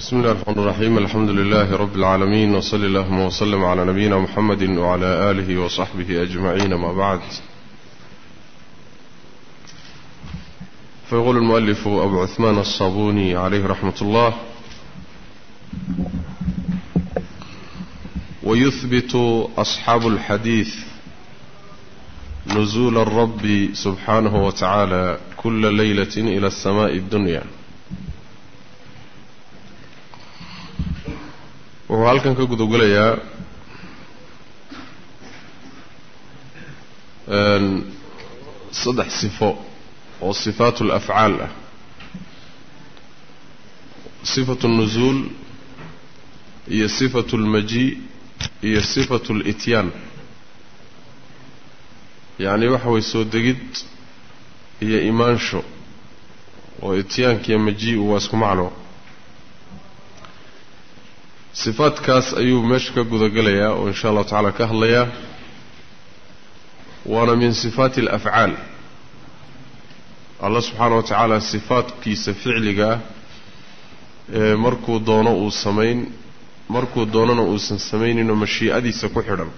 بسم الله الرحمن الرحيم الحمد لله رب العالمين وصلى اللهم وسلم على نبينا محمد وعلى آله وصحبه أجمعين ما بعد فيقول المؤلف أبو عثمان الصابوني عليه رحمة الله ويثبت أصحاب الحديث نزول الرب سبحانه وتعالى كل ليلة إلى السماء الدنيا wuxuu halkan ka gudagelayaa saddex sifo oo sifaatu alafcaal ah sifatu اlnuzuul iyo sifatu اlmajii iyo sifatu اlityaan yacni waxa way soo degid iyo imaansho oo ityaankiiyo majii-u waa isku macno sifaadkaas ayuu meesha ka gudagelayaa oo insha allahu tacaala ka hadlayaa. Waana min sifaati alafcaal allah subxaana wa tacaala sifaadkiisa ficliga ah ee markuu doono uu samayn markuu doonona uusan samayninoo mashii'adiisa ku xidhan.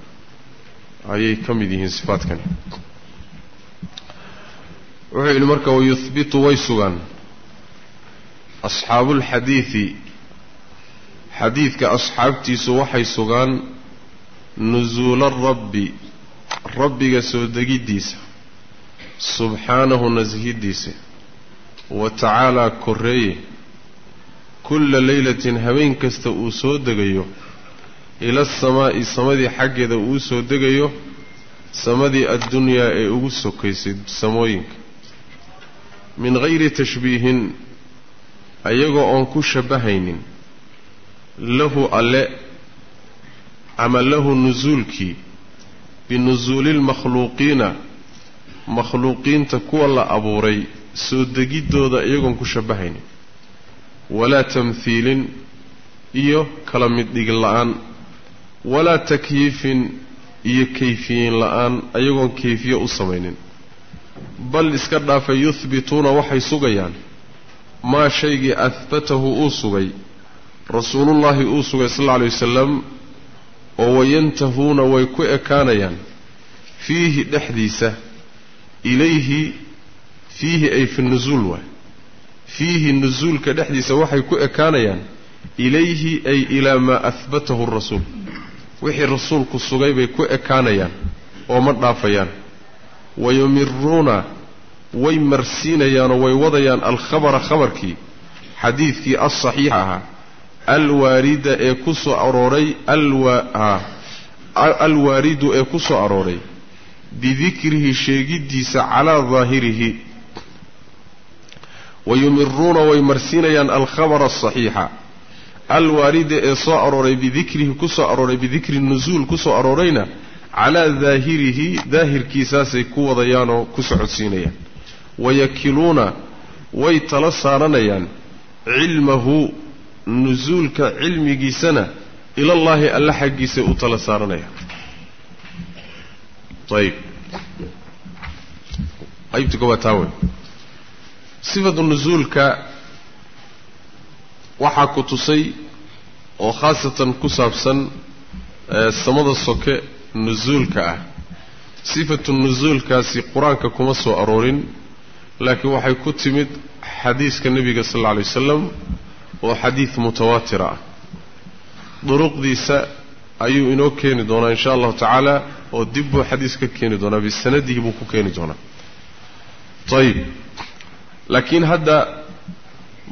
Ayay ka mid yihiin sifaadkani. Wuxuu yidhi marka wayuhbitu way sugaan. Asxaabu alxadiidi xadiidka asxaabtiisu waxay sugaan nusuula rabbi rabbiga soo degiddiisa subxaanahu nashidiisa wa tacaalaa korreeye kulla leylatin habeen kasta uu soo degayo ila asamaa'i samadii xaggeeda uu soo degayo samadii addunyaa ee ugu sokaysay samooyinka. Min hayri tashbiihin ayagoo oon ku shabbahaynin lahu alle ama lahu nusuulkii binusuuli lmakhluuqiina makhluuqiinta kuwa la abuuray soo degiddooda iyagoon ku shabbahaynin walaa tamhiilin iyo kala mid dhig la'aan. Walaa takyiifin iyo kayfiyin la'aan ayagoon kayfiye u samaynin. Bal iska dhaafa yuhbituuna waxay sugayaan. Maa shaygii ahbatahu uu sugay rasuulullaahi uu sugay sal alla alay wasalam oo wayantahuuna way ku ekaanayaan fiihi dhexdiisa ilayhi fiihi ay fi nusuul waay. Fiihi nusuulka dhexdiisa waxay ku ekaanayaan ilayhi ay ilaa maa ahbatahu rasuul. Wixii rasuulku sugay bay ku ekaanayaan oo ma dhaafayaan. Wayumiruuna way marsiinayaanoo way wadayaan alkhabara khabarkii xadiidkii alsaxiixa ahaa alwaarida ee ku soo arooray alwaaridu ee ku soo arooray bidikrihi sheegiddiisa calaa daahirihi wayumiruuna way marsiinayaan alkhabara asaxiixa alwaarida ee soo arooray bidikrihi ku soo arooray bidikri nusuul ku soo aroorayna calaa daahirihi daahirkiisaasay ku wadayaanoo ku socodsiinayaan. Wayakiluuna way tala saaranayaan cilmahu nusuulka cilmigiisana ilallaahi alla xaggiisay u tala saaranayaan ayib qaybta koowaad taa wey sifatu nusuulka waxaa ku tusay oo khaasatan ku saabsan samada soke nusuulka ah. Sifatu nusuulkaasi qur'aanka kuma soo aroorin laakiin waxay ku timid xadiiska nebiga sal alla alay wasalam oo xadiid mutawaatira ah. Duruqdiisa ayuu inoo keeni doonaa insha allahu tacaala oo dib buu xadiis ka keeni doonaa bisanadihi buu ku keeni doonaa. Ayib laakiin hadda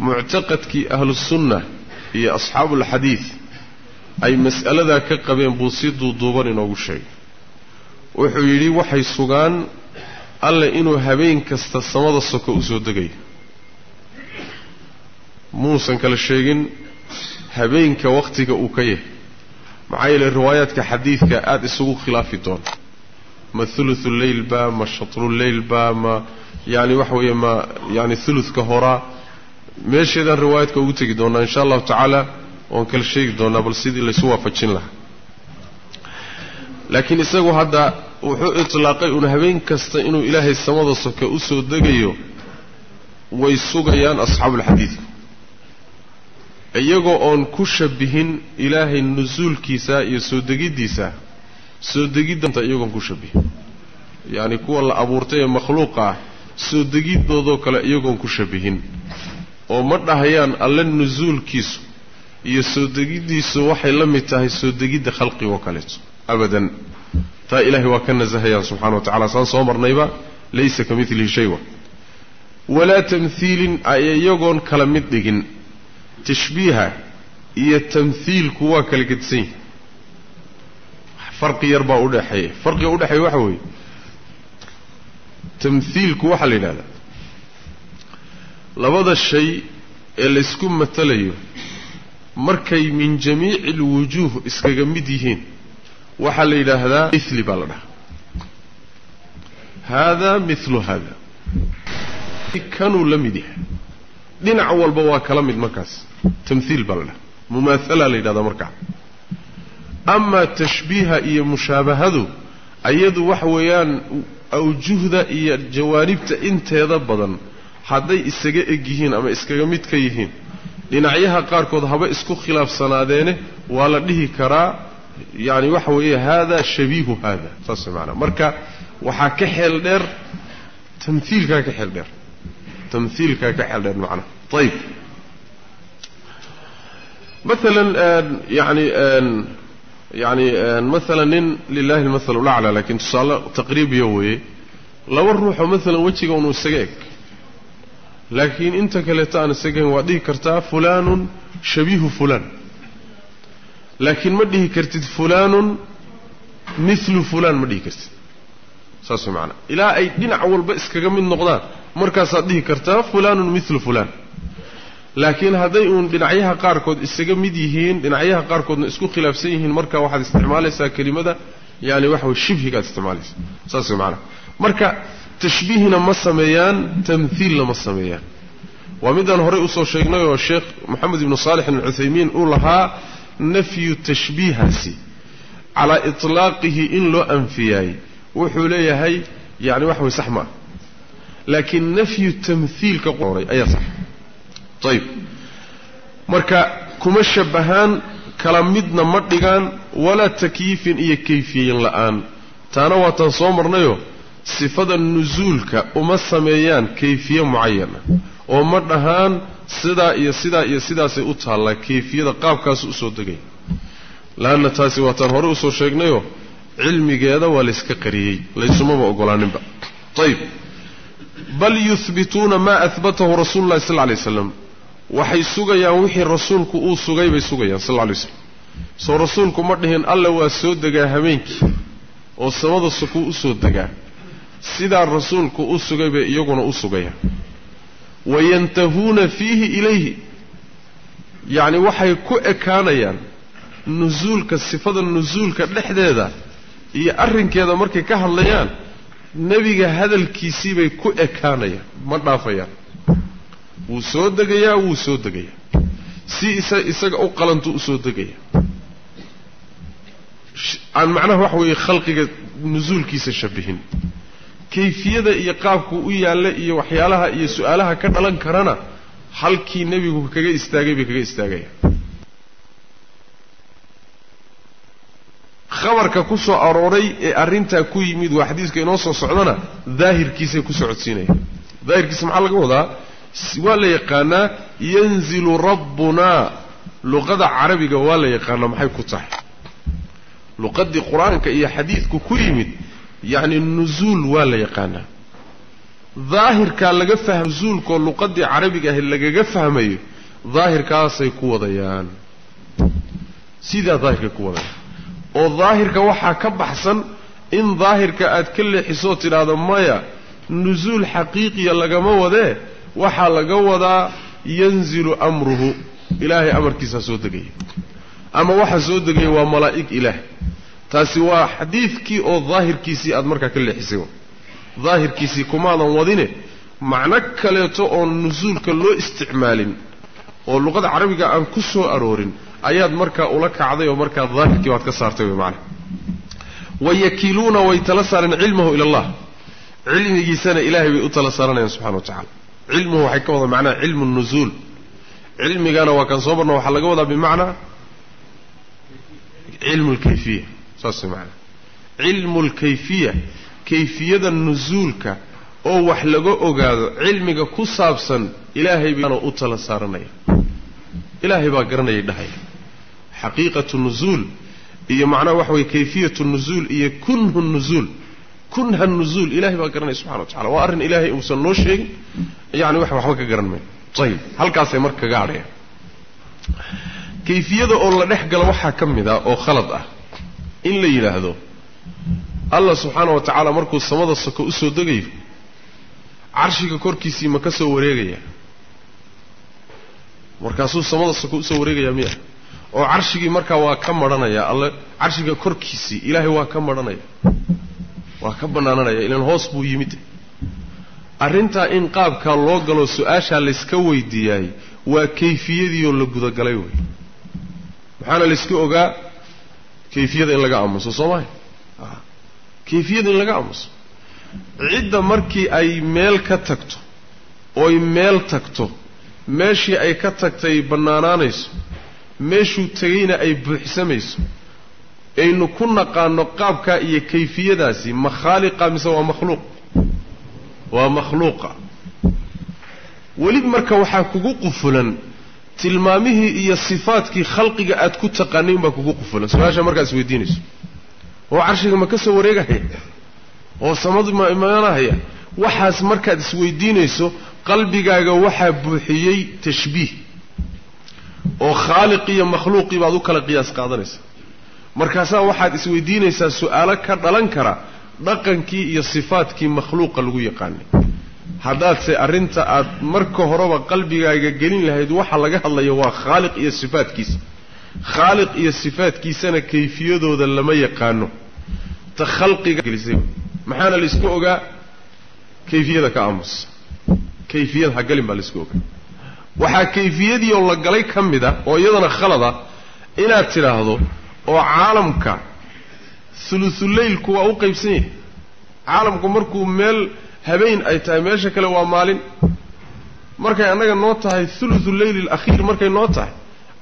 muctaqadkii ahlusunna iyo asxaabuulxadiid ay mas'aladaa ka qabeen buu si duuduuban inoogu sheegay. Wuxuu yidhi waxay sugaan alle inuu habeen kasta samada soko u soo degayo muusan kala sheegin habeenka wakhtiga uu ka yahay. Maxaa yeelay riwaayaadka xadiidka aada isugu khilaafi doona ma thuluthu leyl ba ma shatruleyl ba ma yaani waxa weeye ma yaani thuluthka horaa meesheedaan riwaayaadka ugu tegi doonaa insha allahu tacaala oon kala sheegi doonaa bal sidii laysu waafajin lahaa. Laakiin isagu hadda wuxuu itlaaqay uun habeen kasta inuu ilaahay samada soke u soo degayo way sugayaan asxaabuulxadiidku iyagoo oon ku shabihin ilaahay nusuulkiisa iyo soo degiddiisa soo degiddanta iyagoon ku shabihin yacni kuwa la abuurtay ee makhluuqa ah soo degiddoodoo kale iyagoon ku shabihin oo ma dhahayaan alle nusuulkiisu iyo soo degiddiisu waxay la mid tahay soo degidda khalqiga oo kaleeto abadan. Taa ilaahay waa ka nasahayaan subxana wa tacala saan soo marnayba laysa ka midlihi shay wa walaa tamhiilin ay iyagoon kala mid dhigin tashbiiha iyo tamhiilku waa kala gedisan yihi farqi yar baa udhexeeya farqiga udhexeeya waxa weeye tamhiilku waxaa la yidhahdaa labada shay ee laysku matalayo markay min jamiici alwujuuh iskaga mid yihiin waxaa la yidhaahdaa mithli baa la dhahaa. Haadaa mithlu haada. Kanuu la mid yahay. Dhinac walba waa kala mid markaas tamhiil baa la dhahaa mumaathalaa la yidhahdaa markaa amaa tashbiiha iyo mushaabahadu ayadu waxa weeyaan awjuhda iyo jawaanibta inteeda badan hadday isaga eg yihiin ama iskaga mid ka yihiin dhinacyaha qaarkood haba isku khilaafsanaadeene waa la dhihi karaa yani waxa weeye haada shabiihu haada saas maanaa marka waxaa ka xeel dheer tamhiilkaa ka xeel dheer. Tamhiilkaa ka xeel dheer macnaha ayib maalan yani yani maalan nin lilahi almathalu lacla laakiin tusaale taqriibiya weeye laba ruuxoo maalan wejiga unu isaga eg laakiin inta kaleeto aan isagayn waad dhihi kartaa fulaanun shabiihu fulaan laakiin ma dhihi kartid fulaanun milu fulaan ma dhihi kartid saas way macanaa ilaa ay dhinac walba iskaga mid noqdaan markaasaad dhihi kartaa fulaanun milu fulaan laakiin hadday uun dhinacyaha qaarkood isaga mid yihiin dhinacyaha qaarkoodna isku khilaafsan yihiin marka waxaad isticmaalaysaa kelimada yani waxa way shibhigaad isticmaalaysaa saas way macanaa marka tashbiihna ma sameeyaan tamhiilna ma sameeyaan. Waa midaan horey u soo sheegnay oo sheekh moxamed ibnu saalixin alcuthaymiin uu lahaa nafyu tashbiihaasi calaa itlaaqihi in loo anfiyaay wuxuu leeyahay yani waxa way sax ma ah laakiin nafyu tamhiilka qoray ayaa sax ayib marka kuma shabahaan kala midna ma dhigaan walaa takyiifin iyo kayfiyin la'aan. Taana waataan soo marnayoo sifada nusuulka uma sameeyaan kayfiye mucayana. Oo ma dhahaan sidaa iyo sidaa iyo sidaasay u taallaa kayfiyada qaabkaasu u soo degay. Laanna taasi waataan hore u soo sheegnayoo cilmigeeda waa layska qariyey laysumaba ogolaaninba. Ayib bal yuhbituuna maa ahbatahu rasuulu llahi sal lla lay waslam waxay sugayaan wixii rasuulku uu sugay bay sugayaan sal lla lay slam soo rasuulku ma dhihin alle waa soo degaa habeenkii oo samada sukuu u soo degaa. Sidaa rasuulku u sugay bay iyaguna u sugayaan. Wayantahuuna fiihi ilayhi. Yacni waxay ku ekaanayaan nusuulka sifada nusuulka dhexdeeda iyo arrinkeeda markay ka hadlayaan nebiga hadalkiisii bay ku ekaanayaan ma dhaafayaan wuu soo degayaa wuu soo degayaa si isa isaga u qalantu u soo degaya. Aan macnaha waxa weeye khalqiga nusuulkiisa shabihin. Kayfiyada iyo qaabku u yaalla iyo waxyaalaha iyo su'aalaha ka dhalan karana halkii nebigu kaga istaagay bay kaga istaagayaan khabarka ku soo arooray ee arrintaa ku yimid waa xadiiska inoo soo socdana daahirkiisay ku socodsiinayaan daahirkiisa maxaa laga wadaa waa la yaqaanaa yanzilu rabbunaa luqada carabiga waa la yaqaanaa maxay ku tahay? Luqadii qur'aanka iyo xadiidku ku yimid yacni nusuul waa la yaqaanaa daahirkaa laga fahma nusuulkoo luqadii carabiga ahi lagaga fahmayo daahirkaasay ku wadayaan. Sidaa daahirkay ku wadayaan. Oo daahirka waxaa ka baxsan in daahirka aad ka leexisoo tidhaahdo maya nusuul xaqiiqiya lagama wadee waxaa laga wadaa yanzilu amruhu. Ilaahay amarkiisaa soo degaya ama waxaa soo degaya waa malaa'ig ilaah. Taasi waa xadiidkii oo daahirkiisii aad markaa ka leexisay. Daahirkiisii kumaadan wadine macno kaleeto oon nusuulka loo isticmaalin oo luqada carabiga aan ku soo aroorin ayaad markaa ula kacday oo markaa daahirkii baad ka saartay way macana wayakiluuna way tala saareen cilmahu ila allah. Cilmigiisana ilaahay bay u tala saaranayaan subxana wa tacala cilmuhu waxay ka wada macnaha cilmu nusuul cilmigana waa kan soo marna waxaa laga wadaa bimacnaa cilmu lkayfiya saas macanaa cilmu lkayfiya kayfiyada nusuulka oo wax laga ogaado cilmiga ku saabsan ilaahay baana u tala saaranaya. Ilaahay baa garanayay dhahaya xaqiiqatu nuzuul iyo macnaha waxa weye kayfiyatu nuzuul iyo kunhu nuzuul. Kunha nuzuul ilahay baa garanaya subxana wa tacala waa arrin ilaahay uusan noo sheegin yani wax waxba ka garan mayo ayib. Halkaasay marka kaga hadhayaan kayfiyada oo la dhex galo waxaa ka mid ah oo khalad ah. In la yidhaahdo allah subxaana wa tacaala markuu samada soko u soo degayo carshiga korkiisii ma ka soo wareegaya. Markaasuu samada soko u soo wareegaya miya. Oo carshigii markaa waa ka madhanaya alle carshiga korkiisii ilaahay waa ka madhanaya waa ka bannaananaya ilaan hoos buu yimid arrintaa in qaabkaa loo galo su'aashaa layska weydiiyaay waa kayfiyadiioo la gudagalay wey. Maxaana layska ogaa kayfiyada in laga aamuso soo mahay kayfiyada in laga aamuso. Cidda markii ay meel ka tagto oy meel tagto meeshii ay ka tagtay bannaanaanayso meeshuu tegayna ay buuxsamayso aynu ku naqaano qaabkaa iyo kayfiyadaasi ma khaaliqa mise waa makhluuq waa makhluuqa. Weli marka waxaa kugu qufulan tilmaamihii iyo sifaadkii khalqiga aad ku taqaanayn baa kugu qufulan. Su'aasha markaad is weydiinayso oo carshiga ma ka soo wareegahaya? Oo samadu ma imaanahaya? Waxaas markaad isweydiinayso qalbigaaga waxaa buuxiyey tashbiih. Oo khaaliq iyo makhluuqii baad u kala qiyaas qaadanaysaa. Markaasaa waxaad isweydiinaysaa su'aalo ka dhalan kara dhaqankii iyo sifaadkii makhluuqa lagu yaqaanay. Haddaadse arrinta aad marka horeba qalbigaaga gelin lahayd waxa laga hadlayo waa khaaliq iyo sifaadkiisa khaaliq iyo sifaadkiisana kayfiyadooda lama yaqaano. Ta khalqiga gelisay. Maxaana laysku ogaa? Kayfiyada ka aamus. Kayfiyada ha galin baa laysku ogaa. Waxaa kayfiyadii oo la galay ka mid a oo iyadana khalada inaad tidhaahdo oo caalamka hulusuleylku waa u qaybsan yahay. Caalamku markuu meel habeen ay tahay meesha kale waa maalin. Markay annaga noo tahay thuluthu leyli alakhiir markay noo tahay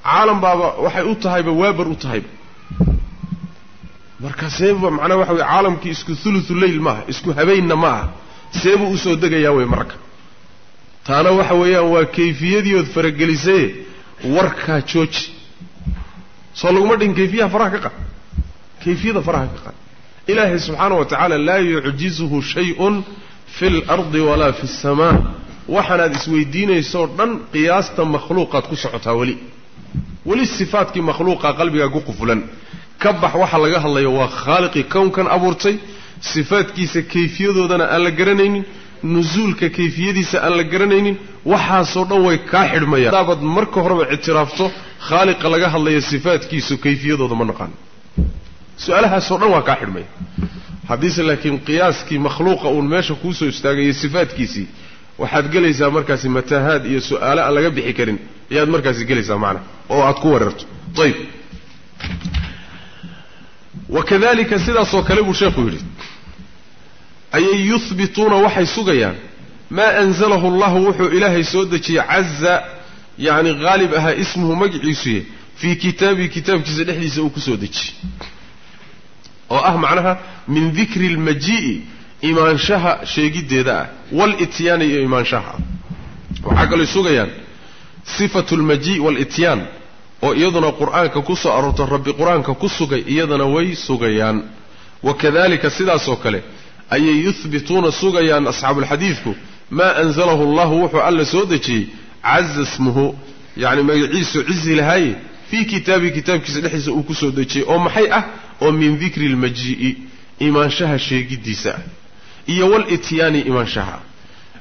caalam baaba waxay u tahayba waabar u tahayba. Marka seeba macnaha waxa weye caalamkii isku thuluthu leyl maaha isku habeenna ma aha seebuu u soo degayaa wey marka taana waxa weeyaan waa kayfiyadii ood faragelisaye warkaa jooji. Soo laguma dhin kayfiyaha faraha ka qad kayfiyada faraha ka qad ilaahay subxaana wa tacaala laa yucjizuhu shay-un fi lardi walaa fi asamaa waxaanaad isweydiinaysoo dhan qiyaasta makhluuqaad ku socotaa weli. Weli sifaatkii makhluuqa qalbigaa ku qufulan. Ka bax waxa laga hadlayo waa khaaliqii kownkan abuurtay sifaadkiisa kayfiyadoodana aan la garanaynin nusuulka kayfiyadiisa aan la garanaynin waxaasoo dhan way kaa xidhmayaan. Hadaabaad marka horeba ictiraafto khaaliqa laga hadlayo sifaadkiisu kayfiyadooda ma naqaan su'aalahaasoo dhan waa kaa xidhmaya haddiise laakiin qiyaaskii makhluuqa uun meesha kuusoo istaagayo sifaadkiisii waxaad gelaysaa markaasi mataahaad iyo su'aale aan laga bixi karin ayaad markaasi gelaysaa macna oo aad ku wareerto ayib wakadalika sidaasoo kale buu sheekhu yidhi ayay yuhbituuna waxay sugayaan maa anzalahu allahu wuxuu ilaahay soo dejiyey caza yacni haalib ahaa ismuhu magaciisuye fii kitaabihi kitaabkiisa dhexdiisa uu ku soo dejiyey oo ah macnaha min dikri almajii'i imaanshaha sheegiddeeda ah. Walityaani iyo imaanshaha. Ah waxaa kaloo sugayaan sifatu almajii' waalityaan oo iyaduna qur'aanka ku soo aroorto rabbi qur'aanka ku sugay iyadana way sugayaan. Wakadalika sidaasoo kale ayay yuhbituuna sugayaan asxaabuulxadiidku maa anzalahu allahu wuxuu alla soo dejiyey caza smuhu yacni magaciisu cizi lahaaye fii kitaabihi kitaabkiisa dhexdiisa uu ku soo dejiyey oo maxay ah oo min dikri almajii'i imaanshaha sheegiddiisa ah iyo walityaani imaanshaha.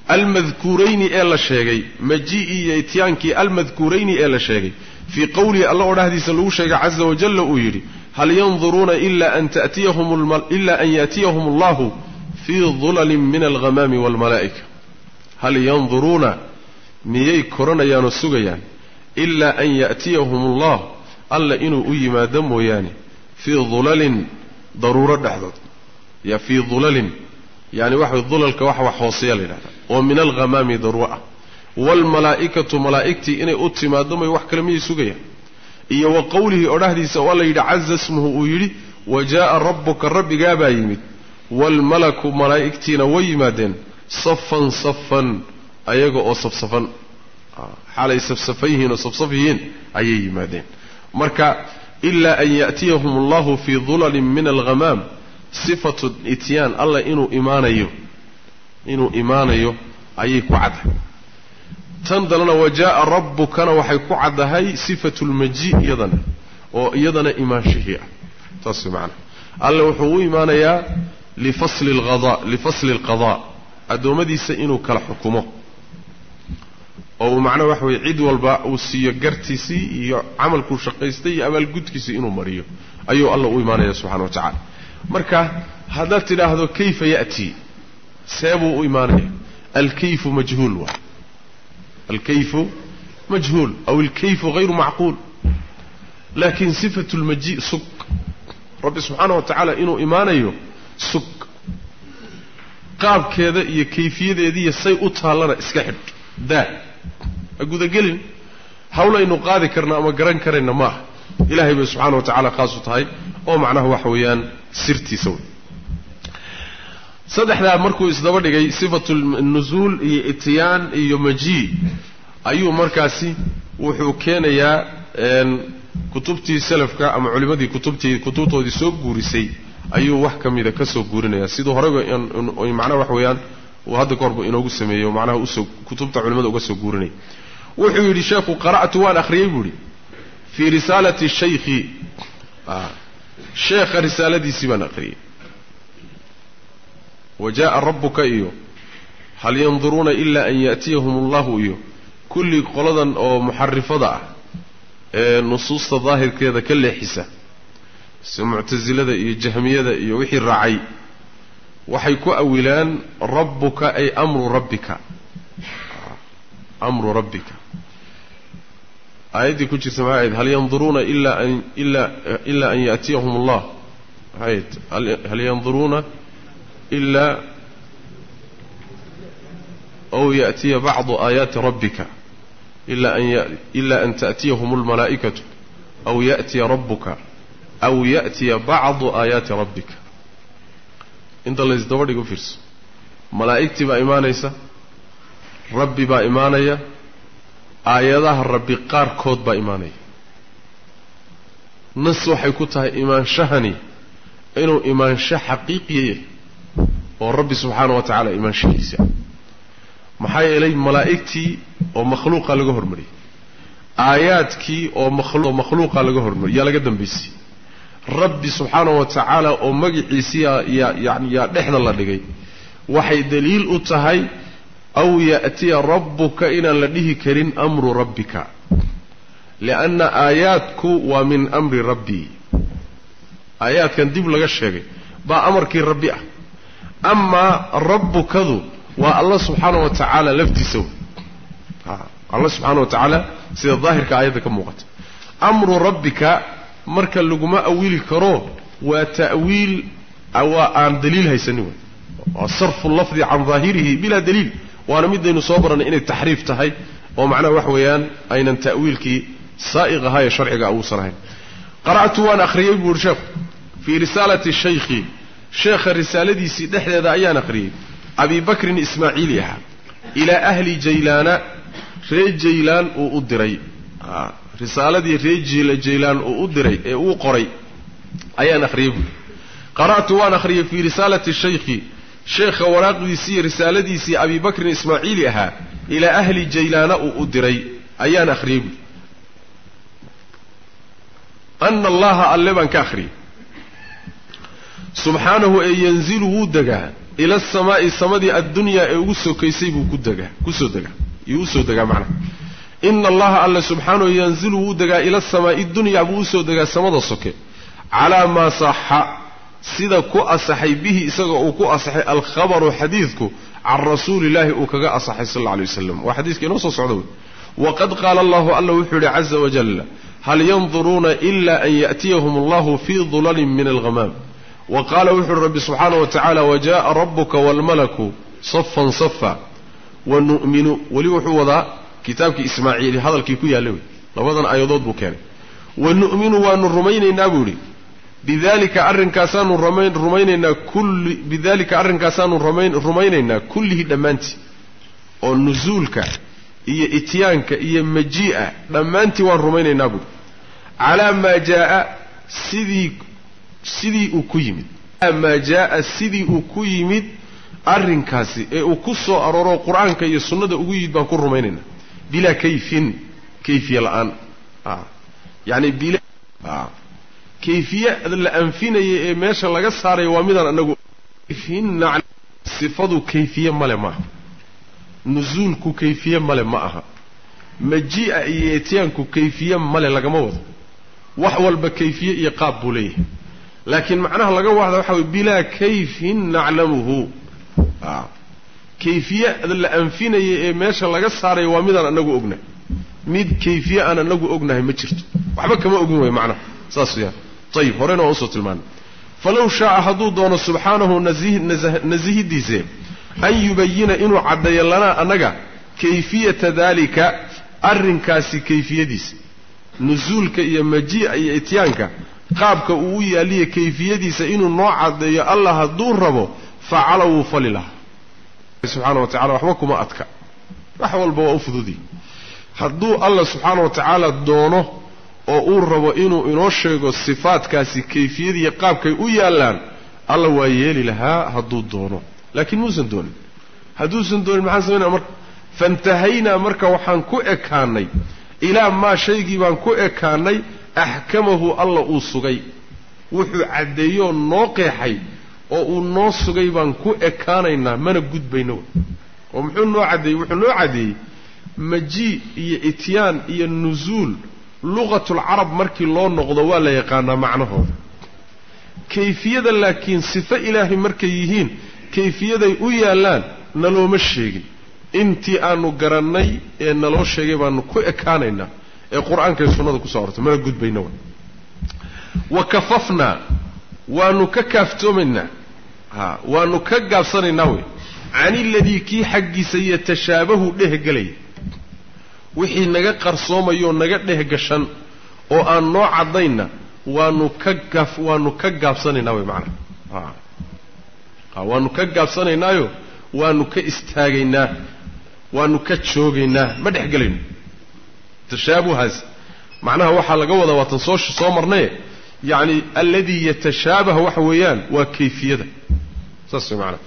Almadkuurayni ee la sheegay majii'ii iyo ityaankii almadkuurayni ee la sheegay fii qowlihi alla odhahdiisa lagu sheegay caza wajalla uu yidhi hal yanduruuna ila an yaatiyahum allahu fii dulalin min alghamaami waalmalaa'ika hal yanduruuna miyay koranayaanoo sugayaan? Ilaa an ya'tiyahum allah alla inuu u yimaado mooyaane fii dulalin daruuro dhexdood ya fii dulalin yani waxa dulalka wax hooseeya la yidhahda oo min alghamaami daruuro ah. Waalmalaa'ikatu malaa'igtii inay u timaaddo may wax kale miyay sugayaan. Iyo wa qowlihii odhahdiisa oo alla yidhi caza smuhu uu yidhi wa jaa'a rabbuka rabbigaabaa yimid. Waalmalaku malaa'igtiina way yimaadeen safan safan ayaga oo safsafan xaalay safsafan yihiin oo safsaf yihiin ayay yimaadeen. Marka ilaa an ya'tiyahum allahu fii dulalin min alghamaam sifatu ityaan alla inuu imaanayo inuu imaanayo ayay ku caddahay tan dalena wa jaa'a rabbukana waxay ku caddahay sifatu lmaji iyadana oo iyadana imaanshihii ah taas macana alle wuxuu u imaanayaa lifasli alqada lifasli alqadaa addoommadiisa inuu kala xukumo oo uu macnaha waxa weye cid walba uu siiyo gartiisii iyo camalkuu shaqaystay iyo abaalgudkiisii inuu mariyo. Ayuu alla u imaanaya subxana wa tacala marka haddaad tidhaahdo kayfa ya'tii seebuu u imaanaya. Alkayfu majhuul waa. Alkayfu majhuul aw alkayfu hayru macquul. Laakiin sifatu lmaji sug rabbi subxaana wa tacaala inuu imaanayo sug qaabkeeda iyo kayfiyadeediiyo say u taallana iska xidh. Daa ha gudagelin hawlaynu qaadi karna ama garan karayna ma aha. Ilaahay bay subxaana wa tacaala khaasu tahay oo macnaha waxa weeyaan sirtiisa wey saddexdaa markuu isdaba dhigay sifatu nuzuul iyo ityaan iyo majii ayuu markaasi wuxuu keenayaa kutubtii salafka ama culimmadii kutubtii kutubtoodii soo guurisay ayuu wax ka mida ka soo guurinaya siduu horeyba macnaha wax weeyaan hadda ka horba inoogu sameeyo macnaha u soo kutubta culimada uga soo guurinaya wuxuu yidhi sheekhu qara'tu waan akhriyey buu yidhi. Fii risaalati shaykhi. Sheekha risaaladiisii baan akhriyey. Wa jaa'a rabbuka iyo hal yanduruuna ila an ya'tiyahum allahu iyo kulli qoladan oo muxarifada ah ee nusuusta daahirkeeda ka leexisa si muctasilada iyo jahmiyada iyo wixii raacay waxay ku awilaan rabbuka ay amru rabbika. Amru rabbika. Aayaddii ku jirta maxay ahayd hal yanduruuna ila an ila ila an ya'tiyahum allah. Maxay hal yanduruuna ila aw ya'tiya bacdu aayaati rabbika. Ila an ta'tiyahum almalaa'ikatu. Aw ya'tiya rabbuka. Aw ya'tiya bacdu aayaati rabbika inta laysdaba dhig u fiirso. Malaa'igtii baa imaanaysa rabbi baa imaanaya aayadaha rabbi qaarkood baa imaanaya. Nas waxay ku tahay imaanshahani inuu imaansho xaqiiqiya yahay oo rabbi subxaana wa tacaala imaanshahiisa maxaa yeelay malaa'igtii oo makhluuqa laga hormariyey aayaadkii oo makhluuqa laga hormariyay yaa laga dambaysay rabbi subxaana wa tacaala oo magaciisii yaa yani yaa dhexda la dhigay. Waxay daliil u tahay aw ya'tiya rabbuka inaan la dhihi karin amru rabbika. Lianna aayaadku waa min amri rabbii aayaadkan dib laga sheegay baa amarkii rabbi ah. Amaa rabbukadu waa allah subxaana wa tacaala laftiisa wey allah subxaana wa tacaala sida daahirka aayadda ka muuqata. Amru rabbika marka laguma awili karo waa ta'wiil waa aan daliil haysanin wey waa sarfu lafdi can daahirihi bilaa daliil. Waana midaynu soo barannay inay taxriif tahay oo macnaha wax weeyaan aynan ta'wiilkii saa'iq ahaa ee sharciga uusan ahayn qara'tu waan akhriyey buu uhi fii risaalati shaykhi. Sheekha risaaladiisii dhexdeeda ayaan akhriyey. Abi bakrin ismaaciili ahaa. Ilaa ahli jaylaana ree jaylaan uu u diray risaaladii ree jaylaan uu u diray ee uu qoray ayaan akhriyey buui qara'tu waan akhriyey fii risaalati shaykhi. Sheekha waraaqdiisii risaaladiisii abi bakrin ismaaciili ahaa ilaa ahli jaylaana uu u diray ayaan akhriyey buui ana allaha alle baan ka akhriyey subxaanahu ee yanzilu wuu degaa ila asamaa'i samadii addunyaa ee ugu sokaysay buu ku degaa ku soo degaa yuu u soo degaa macnaha ina allaha alle subxaanahu yanzilu wuu degaa ila asamaa'i dunyaa buu u soo degaa samada soke calaa maa saxa sida ku asaxay bihi isagoo uu ku asaxay alkhabaru xadiidku can rasuulillaahi uu kaga asaxay sal alla alay wasalam waa xadiiska inoo soo socda wey waqad qaala allahu alla wuxuu yihi caza wajalla hal yanduruuna ila an ya'tiyahum allahu fii dulalin min alghamaam wa qaala wuxu uhi rabbi subxaanahu wa tacaala wajaءa rabuka waalmalaku safan safa wa nu'minu weli wuxuu wadaa kitaabkii ismaaciili hadalkii ku yaalla wey. Labadan aayadood buu keenay. Wa nu'minu waanu rumaynaynaa buu idhi bidalika arrinkaasaanu rumayn rumaynaynaa kulli bidalika arrinkaasaanu rumayn rumaynaynaa kullihii dhammaantii. Oo nusuulka iyo ityaanka iyo majii'a dhammaantii waan rumaynaynaa buuhi calaa maa jaaa sidii sidii uu ku yimid. Calaa maa jaaa sidii uu ku yimid arrinkaasi ee uu ku soo arooro qur'aanka iyo sunnada ugu yimid baan ku rumaynaynaa bilaa kayfin kayfiye la'aan. Yani bila kayfiye la anfinaya ee meesha laga saaraya waa midaan anagu sifadu kayfiye male maaha nusuulku kayfiye male ma aha. Majii'a iyo etyaanku kayfiye male lagama wado. Wax walba kayfiye iyo qaab buu leeyahay. Laakiin macnaha laga wada waxa weye bilaa kayfin naclamuhu kayfiye la anfinaya ee meesha laga saaraya waa midaan anagu ognahay mid kayfiye aan anagu ognahay ma jirto. Waxba kama ogin wey macnaha saas weyaan ayib horena waan u soo tilmaanay. Falow shaaa hadduu doono subxaanahu nasihidiise an yubayina inuu caddeeyo lanaa annaga kayfiyata daalika arrinkaasi kayfiyadiisa. Nusuulka iyo majii'a iyo ityaanka qaabka uu u yaaliya kayfiyadiisa inuu noo caddeeyo allah hadduu rabo facala wuu fali lahaa subxaana wa tacala waxba kuma adka. Wax walba waa u fududi. Hadduu allah subxaana wa tacaala doono oo uu rabo inuu inoo sheego sifaadkaasi kayfiyadiiyo qaabkay u yaallaan alla waa yeeli lahaa hadduu doono. Laakiin muusan doonin. Hadduusan doonin maxaan samaynaa marka faintahaynaa marka waxaan ku ekaanay. Ilaa maa shaygii baan ku ekaanay axkamahu alla uu sugay. Wuxuu caddeeyoo noo qeexay oo uu noo sugay baan ku ekaanaynaa mana gudbayno. Oo muxuu noo caddeeyey wuxuu noo caddeeyey majii iyo ityaan iyo nusuul luqatulcarab markii loo noqdo waa la yaqaanaa macnahooda. Kayfiyada laakiin sifo ilaahay markay yihiin kayfiyaday u yaallaan nalooma sheegin. Intii aanu garannay ee naloo sheegay baanu ku ekaanaynaa ee qur'aankay sunnada ku soo arortay mana gudbayna wa wa kafafnaa waanu ka kaaftoomaynaa. A waanu ka gaabsanaynaa wey. Can iladii kii xaggiisa yatashaabahu dhehgelaya wixii naga qarsoomayoo naga dhehgashan oo aan noo caddaynna waanu ka gaaf waanu ka gaabsanaynaa wey macanaha waanu ka gaabsanaynaayo waanu ka istaagaynaa waanu ka joogaynaa ma dhexgelayno tashaabuhaas macnaha waxaa laga wadaa waatan soo soo marnaye yacni alladii yatashaabaha waxa weeyaan waa kayfiyada. saas way macanaha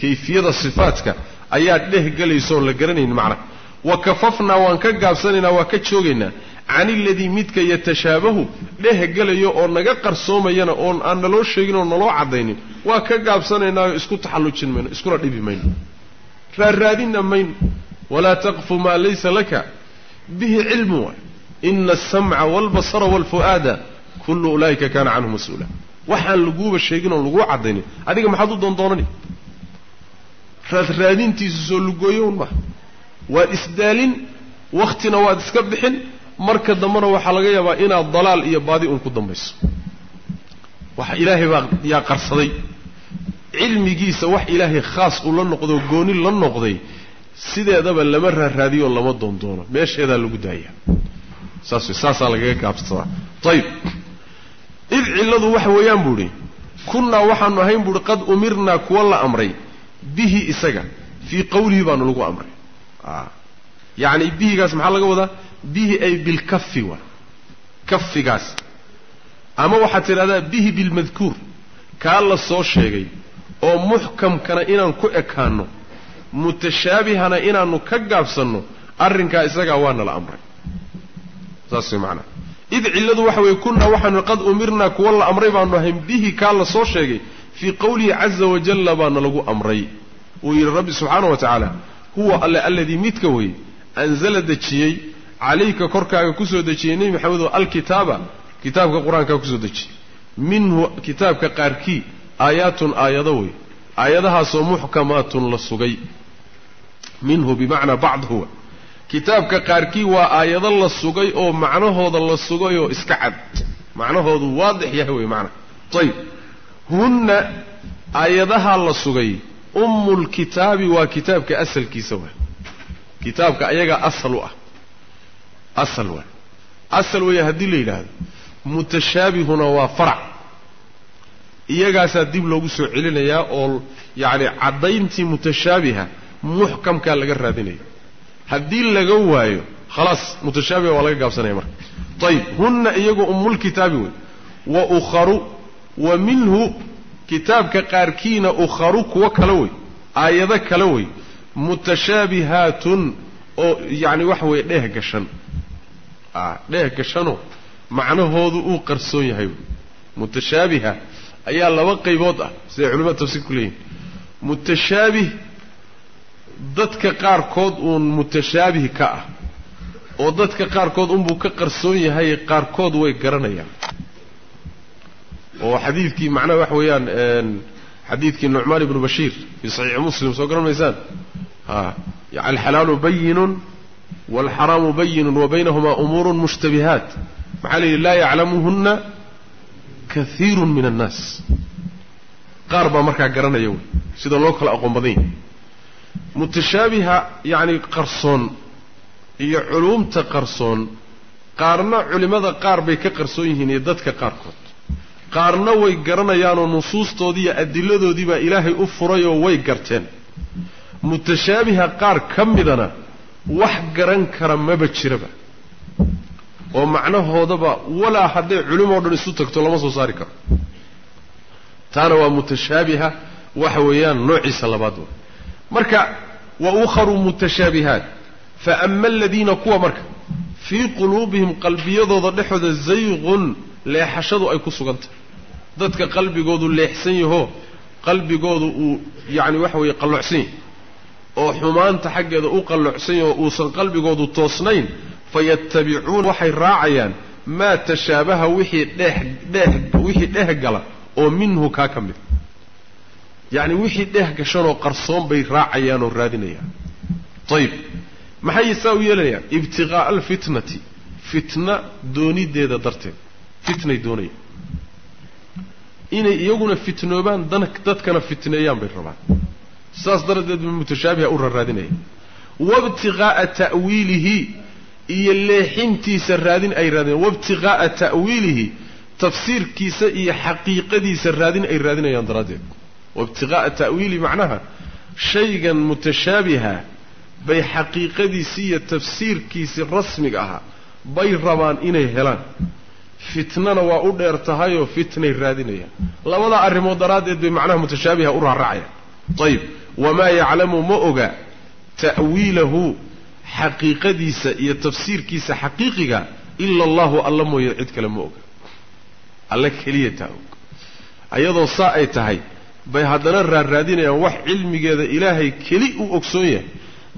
kayfiyada sifaadka ayaa dhehgelaysoon la garanayn macnaha wa kafafnaa waan ka gaabsanaynaa waa ka joogaynaa. can iladii midka yatashaabahu dhehgelayo oo naga qarsoomayana oon aan naloo sheegin oo naloo caddaynin. waa ka gaabsanaynaayo isku taxallujin mayno iskuna dhibi mayno. raarraadinna mayno. walaa taqfu maa laysa laka. bihi cilmu. ina alsamca waalbasara waalfu'aada kullu ulaa'ika kaana canhu mas'uula. Waxaan laguuba sheegin oon laguu caddaynin. Adiga maxaad u doondoonani? Raadraadintiisu soo lugooyo un maha waad isdaalin wakhtina waad iska bixin marka dambena waxaa laga yaabaa inaad dalaal iyo baadi uun ku dambayso. Waxa ilaahay baa yaa qarsaday. Cilmigiisa wax ilaahay khaas uu la noqdo gooni la noqday sideedaba lama raaraadiyoo lama doondoono. Meesheedaa lagu daaya saas saasaa lagaga gaabsadaa ayib id cilladu waxa weeyaan buu idhi kunnaa waxaanu ahayn buuhi qad umirnaa kuwa la amray bihi isaga fii qawlihi baanu lagu amray. Yacni bihigaas maxaa laga wadaa? Bihi ay bilkafi waa kafigaas ama waxaad tidhahdaa bihi bilmadkuur kaa la soo sheegay oo muxkamkana inaan ku ekaanno mutashaabihana inaanu ka gaabsanno arrinkaa isagaa waa nala amray. Saas way macanaha id cilladu waxa weeye kunnaa waxaanu qad umirnaa kuwa la amray baanu ahayn bihi kaa la soo sheegay fii qawlihi caza wajalla baana lagu amray. Uu yidhi rabbi subxaanah wa tacaala huwa alle alladii midka wey anzala dejiyey calayka korkaaga ku soo dejiyey nebi maxamed oo alkitaaba kitaabka qur'aankaa ku soo dejiyey. Minhu kitaabka qaarkii aayaatun aayado wey aayadahaasoo muxkamaatun la sugay. Minhu bimacnaa bacd huwa kitaabka qaarkii waa aayado la sugay oo macnahooda la sugay oo iska cad. Macnahoodu waadix yahay wey macnaa ayib hunna aayadahaa la sugay ummulkitaabi waa kitaabka asalkiisa waa kitaabka ayagaa asal u ah. Asal waay. Asal weeye haddii la yidhaahdo mutashaabihuna waa farac. Iyagaasaa dib loogu soo celinayaa oo yacni caddayntii mutashaabiha muxkamkaa laga raadinaya haddii laga waayo khalaas mutashaabiha waa laga gaabsanaya marka. Ayib hunna iyagu umulkitaabi wey. Wa ukharu wa minhu kitaabka qaarkiina ukharu kuwo kale wey. Aayado kale wey. Mutashaabihaatun oo yacni waxa weeye dheeh gashan. Dheeh gashanoo macnahoodu uu qarsoon yahay mutashaabiha ayaa laba qaybood ah siday culimada tafsiir ku leeyihiin mutashaabih dadka qaarkood uun mutashaabih ka ah oo dadka qaarkood unbuu ka qarsoon yahay qaarkood way garanayaan. Oo xadiidkii macnaha waxa weeyaan xadiidkii nucmaan ibnu bashiir fii saxiixi muslim soo garan maysaan a alxalaalu bayinun waalxaraamu bayinun wa baynahumaa umuurun mushtabihaat. Maxaa la laa yaclamuhunna kaiiru min annaas qaar baa markaa garanaya wey sida loo kala aqoon badan yahay mutashaabiha yacni qarsoon iyo culuumta qarsoon qaarna culimmada qaar bay ka qarsoon yihiin iyo dadka qaarkood. Qaarna way garanayaanoo nusuustoodii iyo adiladoodii baa ilaahay u furayoo way garteen. Mutashaabiha qaar ka midana wax garan kara maba jiraba. Oo macnahoodaba walaa hadday culimoo dhan isu tagto lama soo saari karo. Taana waa mutashaabiha waxa weeyaan noociisa labaad wa marka wa ukharu mutashaabihaat fa ama aladiina kuwa marka fii quluubihim qalbiyadooda dhexooda zayqun leexashadu ay ku sugan tahay dadka qalbigoodu leexsan yahoo qalbigoodu uu yacni waxa weeye qallocsan yahy oo xumaanta xaggeeda u qallocsan yaho uusan qalbigoodu toosnayn fayattabicuuna waxay raacayaan maa tashaabaha wixii dheeh dheeh wixii dheh gala oo minhu kaa ka mida yacni wixii dheh gashanoo qarsoon bay raacayaan oo raadinayaan. Ayib maxay saa u yeelanayaan? Ibtiqaa'a alfitnati. Fitna doonideeda darteed. Fitnay doonayaan. Inay iyaguna fitnoobaan dadkana fitneeyaan bay rabaan. Saas daradeed ba mutashaabiha u raraadinaya wabtiqaa'a ta'wiilihi iyo leexintiisa raadin ay raadinayaan. Wabtiqaa'a ta'wiilihi tafsiirkiisa iyo xaqiiqadiisa raadin ay raadinayaan daraaddeed waibtiqaa'a ta'wiilihi macnaha shaygan mutashaabiha bay xaqiiqadiisii iyo tafsiirkiisii rasmiga ahaa bay rabaan inay helaan fitnana waa u dheer tahayoo fitnay raadinayaan labadaa arrimood daraaddeed bay macnaha mutashaabiha u raaracayaan ayib wamaa yaclamu ma oga ta'wiilahu xaqiiqadiisa iyo tafsiirkiisa xaqiiqiga ila allahu alla mooye cid kale ma oga alla keliya taa og ayadoo saa ay tahay bay haddana raarraadinayaan wax cilmigeeda ilaahay keli u ogsoon yahay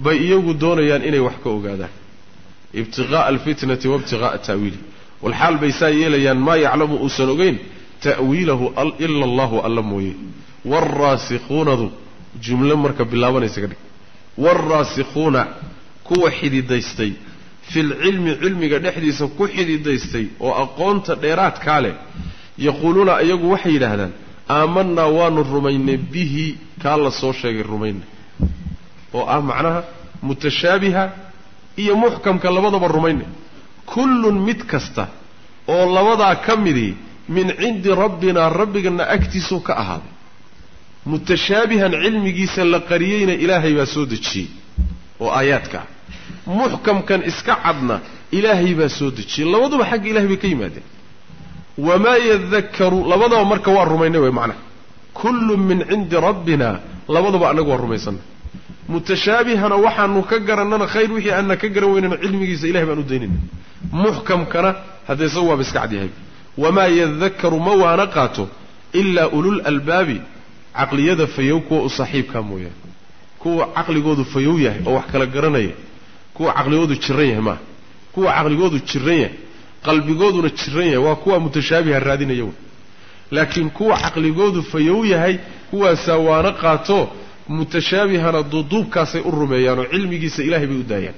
bay iyagu doonayaan inay wax ka ogaadaan. Ibtiqaa'a alfitnati waibtiqaa'a ta'wiilihi walxaal bay saa yeelayaan maa yaclamu uusan ogeyn ta'wiilahu ila allahu alla mooye. Waalraasikhuunadu jumlo marka bilaabanaysa ka dhig. Waalraasikhuuna kuwa xididaystay filcilmi cilmiga dhexdiisa ku xididaystay oo aqoonta dheeraadkaa leh yaquuluuna iyagu waxay yidhaahdaan aamanaa waanu rumaynay bihi kaa la soo sheegay rumaynay. oo ah macnaha mutashaabiha iyo muxkamka labadaba rumaynay. kullun mid kasta oo labadaa ka midii min cindi rabbinaa rabbigana agtiisuu ka ahaaday. mutashaabihan cilmigiisa la qariyeyna ilaahay baa soo dejiyey oo aayaadka ah. muxkamkan iska cadna ilaahay baa soo dejiyey. labaduba xagga ilahay bay ka yimaadeen wamaa yadakaru labadaba marka waa rumaynay way macnaha kullun min cindi rabbina labadaba annagu waa rumaysanay mutashaabihana waxaanu ka garannana khayr wixii aanna ka garan weynana cilmigiisa ilahay baan u daynayna muxkamkana haddee isagu waaba iska cadyahay wamaa yadakaru ma waana qaato ilaa ulul albaabi caqliyada fayow kuwa u saaxiibkaa mooyaane kuwa caqligoodu fayow yahay oo wax kala garanaya kuwa caqligoodu jiran yahay maaha kuwa caqligoodu jiran yahay qalbigooduna jiran yahay waa kuwa mutashaabiha raadinaya wey laakiin kuwa caqligoodu fayow yahay kuwaasaa waana qaato mutashaabihana duuduubkaasay u rumeeyaan oo cilmigiisa ilaahay bay u daayaan.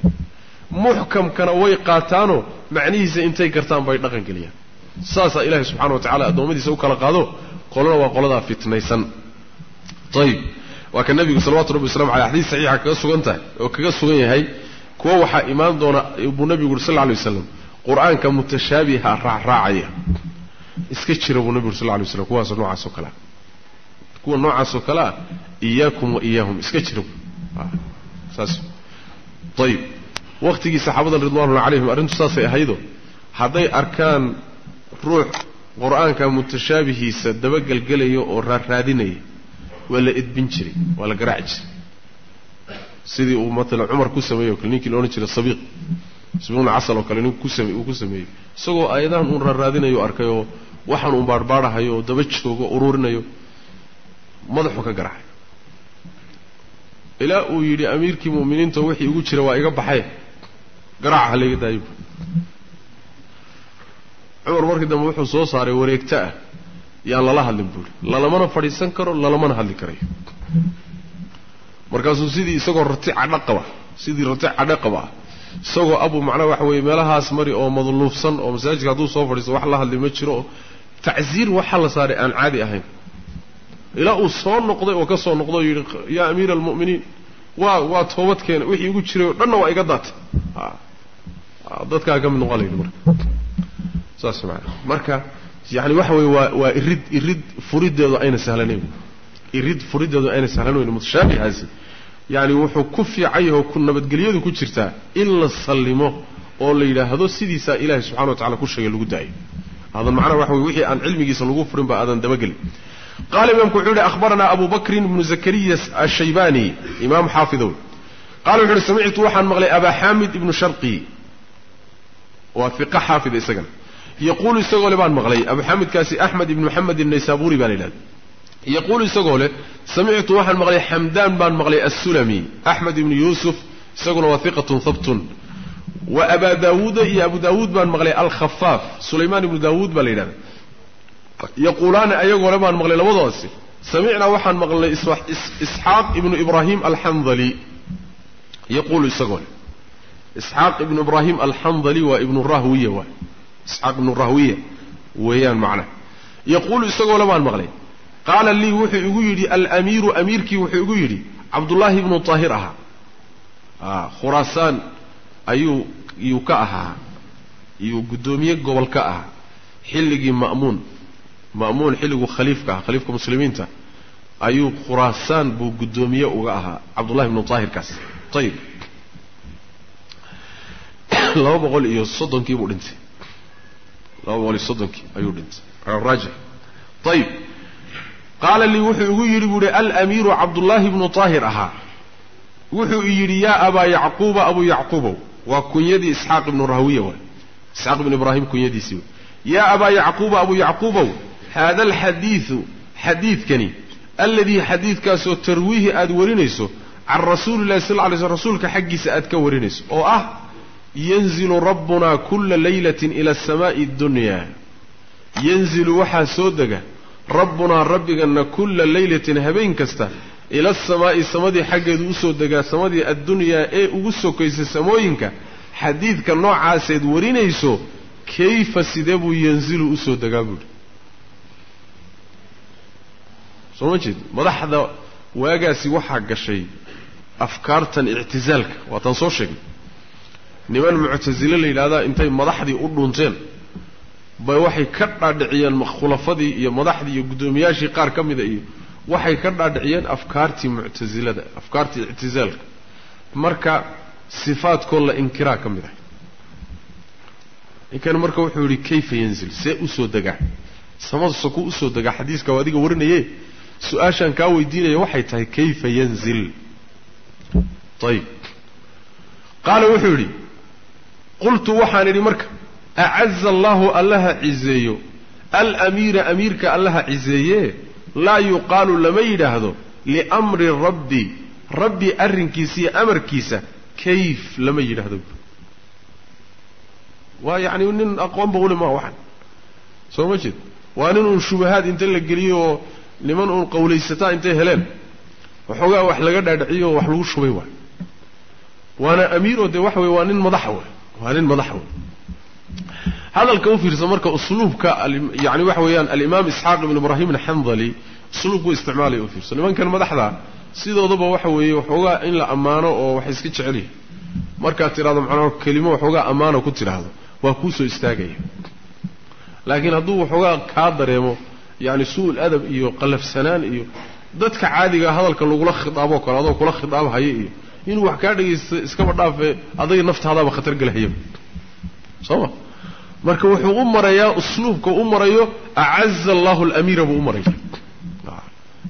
Muxkamkana way qaataanoo macnihiisa intay gartaan bay dhaqan geliyaan. Saasaa ilaahay subxana wa tacala addoommadiisa u kala qaado qolona waa qoladaa fitnaysan. Ayib waa ka nabigu salawatu rabbi waslamu aleyh xadiis saxiixa kaga sugan tahay oo kaga sugan yahay kuwa waxaa imaan doona buu nabigu uri sal lla alay waslam qur'aanka mutashaabiha raacraacaya. Iska jira buu nabigu uri sal lla alay waslam kuwaasoo noocaas oo kale. Ah kuwa noocaas oo kale ah iyaakum wa iyaahum iska jira saas. Ayib waqtigii saxaabada ridwanullahi calayhim arrintu saasay ahaydo. Hadday arkaan ruux qur'aanka mutashaabihiisa dabagelgelaya oo raarraadinaya waa la edbin jiray waa la garaaci jiray. Sidii uu matalan cumar ku sameeyey o kale ninkii la odhan jiray sabiiq sabiiqna casal oo kale ninku uu ku sameeyey. Isagoo aayadahan uun raarraadinayo arkay oo waxaan uun baarhbaadhahayo oo daba joogo ururinayo madaxuu ka garaacay. Ilaa uu yidhi amiirkii mu'miniinta wixii igu jira waa iga baxay. Garaaca ha layga daayo. Cumar markii dambe wuxuu soo saaray wareegto ah. Yaan lala hadlin buuri lalamana fadhiisan karo lalamana hadli karayo. Markaasuu sidii isagoo rati cadho qaba sidii rati cadho qaba ah isagoo abu macnaha waxa weeye meelahaas mari oo madluufsan oo masaajidka hadduu soo fadhiisto wax la hadli ma jiro oo tacsiir waxaa la saaray aan caadi ahayn. Ilaa uu soo noqday oo ka soo noqday oo yidhi yaa amiira almu'miniin waa waa toobad keena wixii igu jiray oo dhanna waa iga daatay. Dadkaa ka mid noqon layidhi marka. Saas maana marka yani waxa weeye waa waa irid irid furiddeedu ayna sahlanayn. Irid furiddeedu ayna sahlanayn mutashaabihaasi yani wuxuu ku fiican yaho ku nabadgelyadu ku jirtaa in la sallimo oo la yidhaahdo sidiisaa ilaahay subxana wa tacala ku sheegay lagu daayo. Hadan macnaha waxa weye wixii aan cilmigiisa lagu furin ba aadan dabagelin. Qaala imaamku wuxuu yihi akhbaranaa abu bakrin ibnu zakariya ashaybani imaam xaafidow. Qala wuxu uhi samictu waxaan maqlay abaa xaamid ibnu sharqi. Waa iqa xaafida isagana yaquulu isagoo baan maqlay abu xamidkaasi axmed ibn maxamed inaysaburi baa la yidhahda yaquulu isagoo leh samictu waxaan maqlay xamdaan baan maqlay assulami axmed ibnu yuusuf isaguna waa iqatun habtun wa abaa daawuuda iyo abu daawuud baan maqlay alkhafaaf sulaymaan ibnu daawuud baa la yidhahda yaquulaani ayagoo le baan maqlay labadoosi samicnaa waxaan maqlay isxaaq ibnu ibraahim alxandali yaquulu isagoo leh isxaaq ibnu ibraahim alxandali waa ibnu rahwiya waay isxaaq ibnu rahwiya weeyaan macnaha yaquulu isagoo baan maqlay qaala lii wuxuu igu yidhi alamiiru amiirkii wuxuu igu yidhi cabdullaahi ibnu taahir ahaa. Khuraasaan ayuu iyuu ka ahaa. Iyuu guddoomiye gobol ka ahaa. Xilligii ma'muun ma'muun xilliguu khaliifka ahaa khaliifka muslimiinta ayuu khuraasaan buu guddoomiye uga ahaa cabdullahi ibnu taahirkaas. Ayib laba boqol iyo soddonkii buu dhintay. Laba boqol iyo soddonkii ayuu dhintay. Raajix. Ayib qaala lii wuxuu igu yidhi buu ihi alamiiru cabdullaahi ibnu taahir ahaa. Wuxuu yidhi yaa abaa yacquuba abuu yacquubow waa kunyadii isxaaq ibnu rahwiya waay. Isxaaq ibnu ibraahim kunyadiisii way yaa abaa yacquuba abuu yacquubow haada alxadiidu xadiidkani alladii xadiidkaasoo tarwiihi aada warinayso can rasuuli llahi sal ly sl rasuulka xaggiisa aad ka warinayso oo ah yanzilu rabbunaa kulla laylatin ila asamaai addunya yanzilu waxaa soo dega rabbunaa rabbiganna kulla laylatin habeen kasta ila asamaa'i samadii xaggeedu u soo degaa samadii addunyaa ee ugu sokaysa samooyinka xadiidka noocaaseed warinayso kayfa sidee buu yanzilu u soo degaa buuhi soo ma jeed? Madaxda waagaasi waxaa gashay afkaartan ictisaalka waataan soo sheegnay. Niman muctasile la yidhahdaa intay madaxdii u dhunteen bay waxay ka dhaadhiciyeen khulafadii iyo madaxdii iyo guddoomiyaashii qaar ka mida iyo waxay ka dhaadhiciyeen afkaartii muctasilada afkaartii ictisaalka marka sifaadkoo la inkiraa ka mid ah. Ninkan marka wuxuu yihi kayfa yanzil? See u soo degaa samada sakuu u soo degaa xadiiska adiga warinaye su'aashaan kaa weydiinaya waxay tahay kayfa yanzil? Ayib qaala wuxuu yidhi qultu waxaan idhi marka acaza allahu allaha cizeeyo alamiira amiirka allaha cizeeye laa yuqaalu lama yidhaahdo liamri rabbi rabbi arrinkiisa iyo amarkiisa kayf lama yidhaahdo waa yacni nin aqoonba weli maa waxan soo ma jeed waa nin uun shubahaad inta la geliyo oo niman uun qawlaysataa intay heleen waxoogaa wax laga dhaadhiciyo oo wax lagu shubay waay waana amiiroo dee waxa weye waa nin madaxa wey waa nin madaxa wey hadalka u fiirsa marka usluubka yani waxa weeyaan alimaam isxaaq ibn ibraahim alxandali usluubku isticmaalaya u fiirso. Nimankan madaxda sidoodaba waxa weeye waxoogaa in la ammaano oo waxay iska jecel yihiin markaad tidhahdo macnaa kelimo waxoogaa ammaana ku tidhaahdo waa kuu soo istaagaya. Laakiin hadduu waxoogaa kaa dareemo yacni su'ul adab iyo qallafsanaan iyo dadka caadigaa hadalka lagula khidaaboo kale adoo kula khidaabhaya iyo inuu wax kaa dhegaysto iskaba dhaafe adayga naftaadaaba khatar gelahayaba soo ma marka wuxuu u marayaa usluubka u marayo acaza allahu alamiira buu u maraya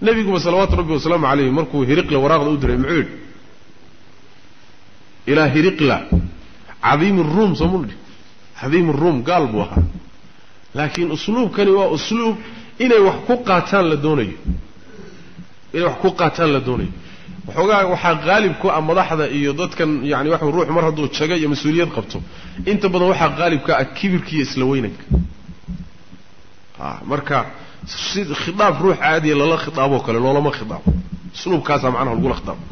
nebiguba salawaatu rabbi wasalaamu calayh markuu hiriqla waraaqda u diray muxuu yidhi ilaa hiriqla cadiimi ruum soo mudhi cadiimi ruum gaal buu ahaa. Laakiin usluubkani waa usluub inay wax ku qaataan la doonayo. Inay wax ku qaataan la doonayo waxoogaa waxaa qaalib ku ah madaxda iyo dadkan yani waxa ruux mar hadduu jaga iyo mas'uuliyad qabto inta badan waxaa qaalib ka ah kibirka iyo isla weynanka. Marka si khidaab ruux caadiya lala khidaaboo kale loolama khidaabo. Usluubkaasaa macnaha lagula khidaabo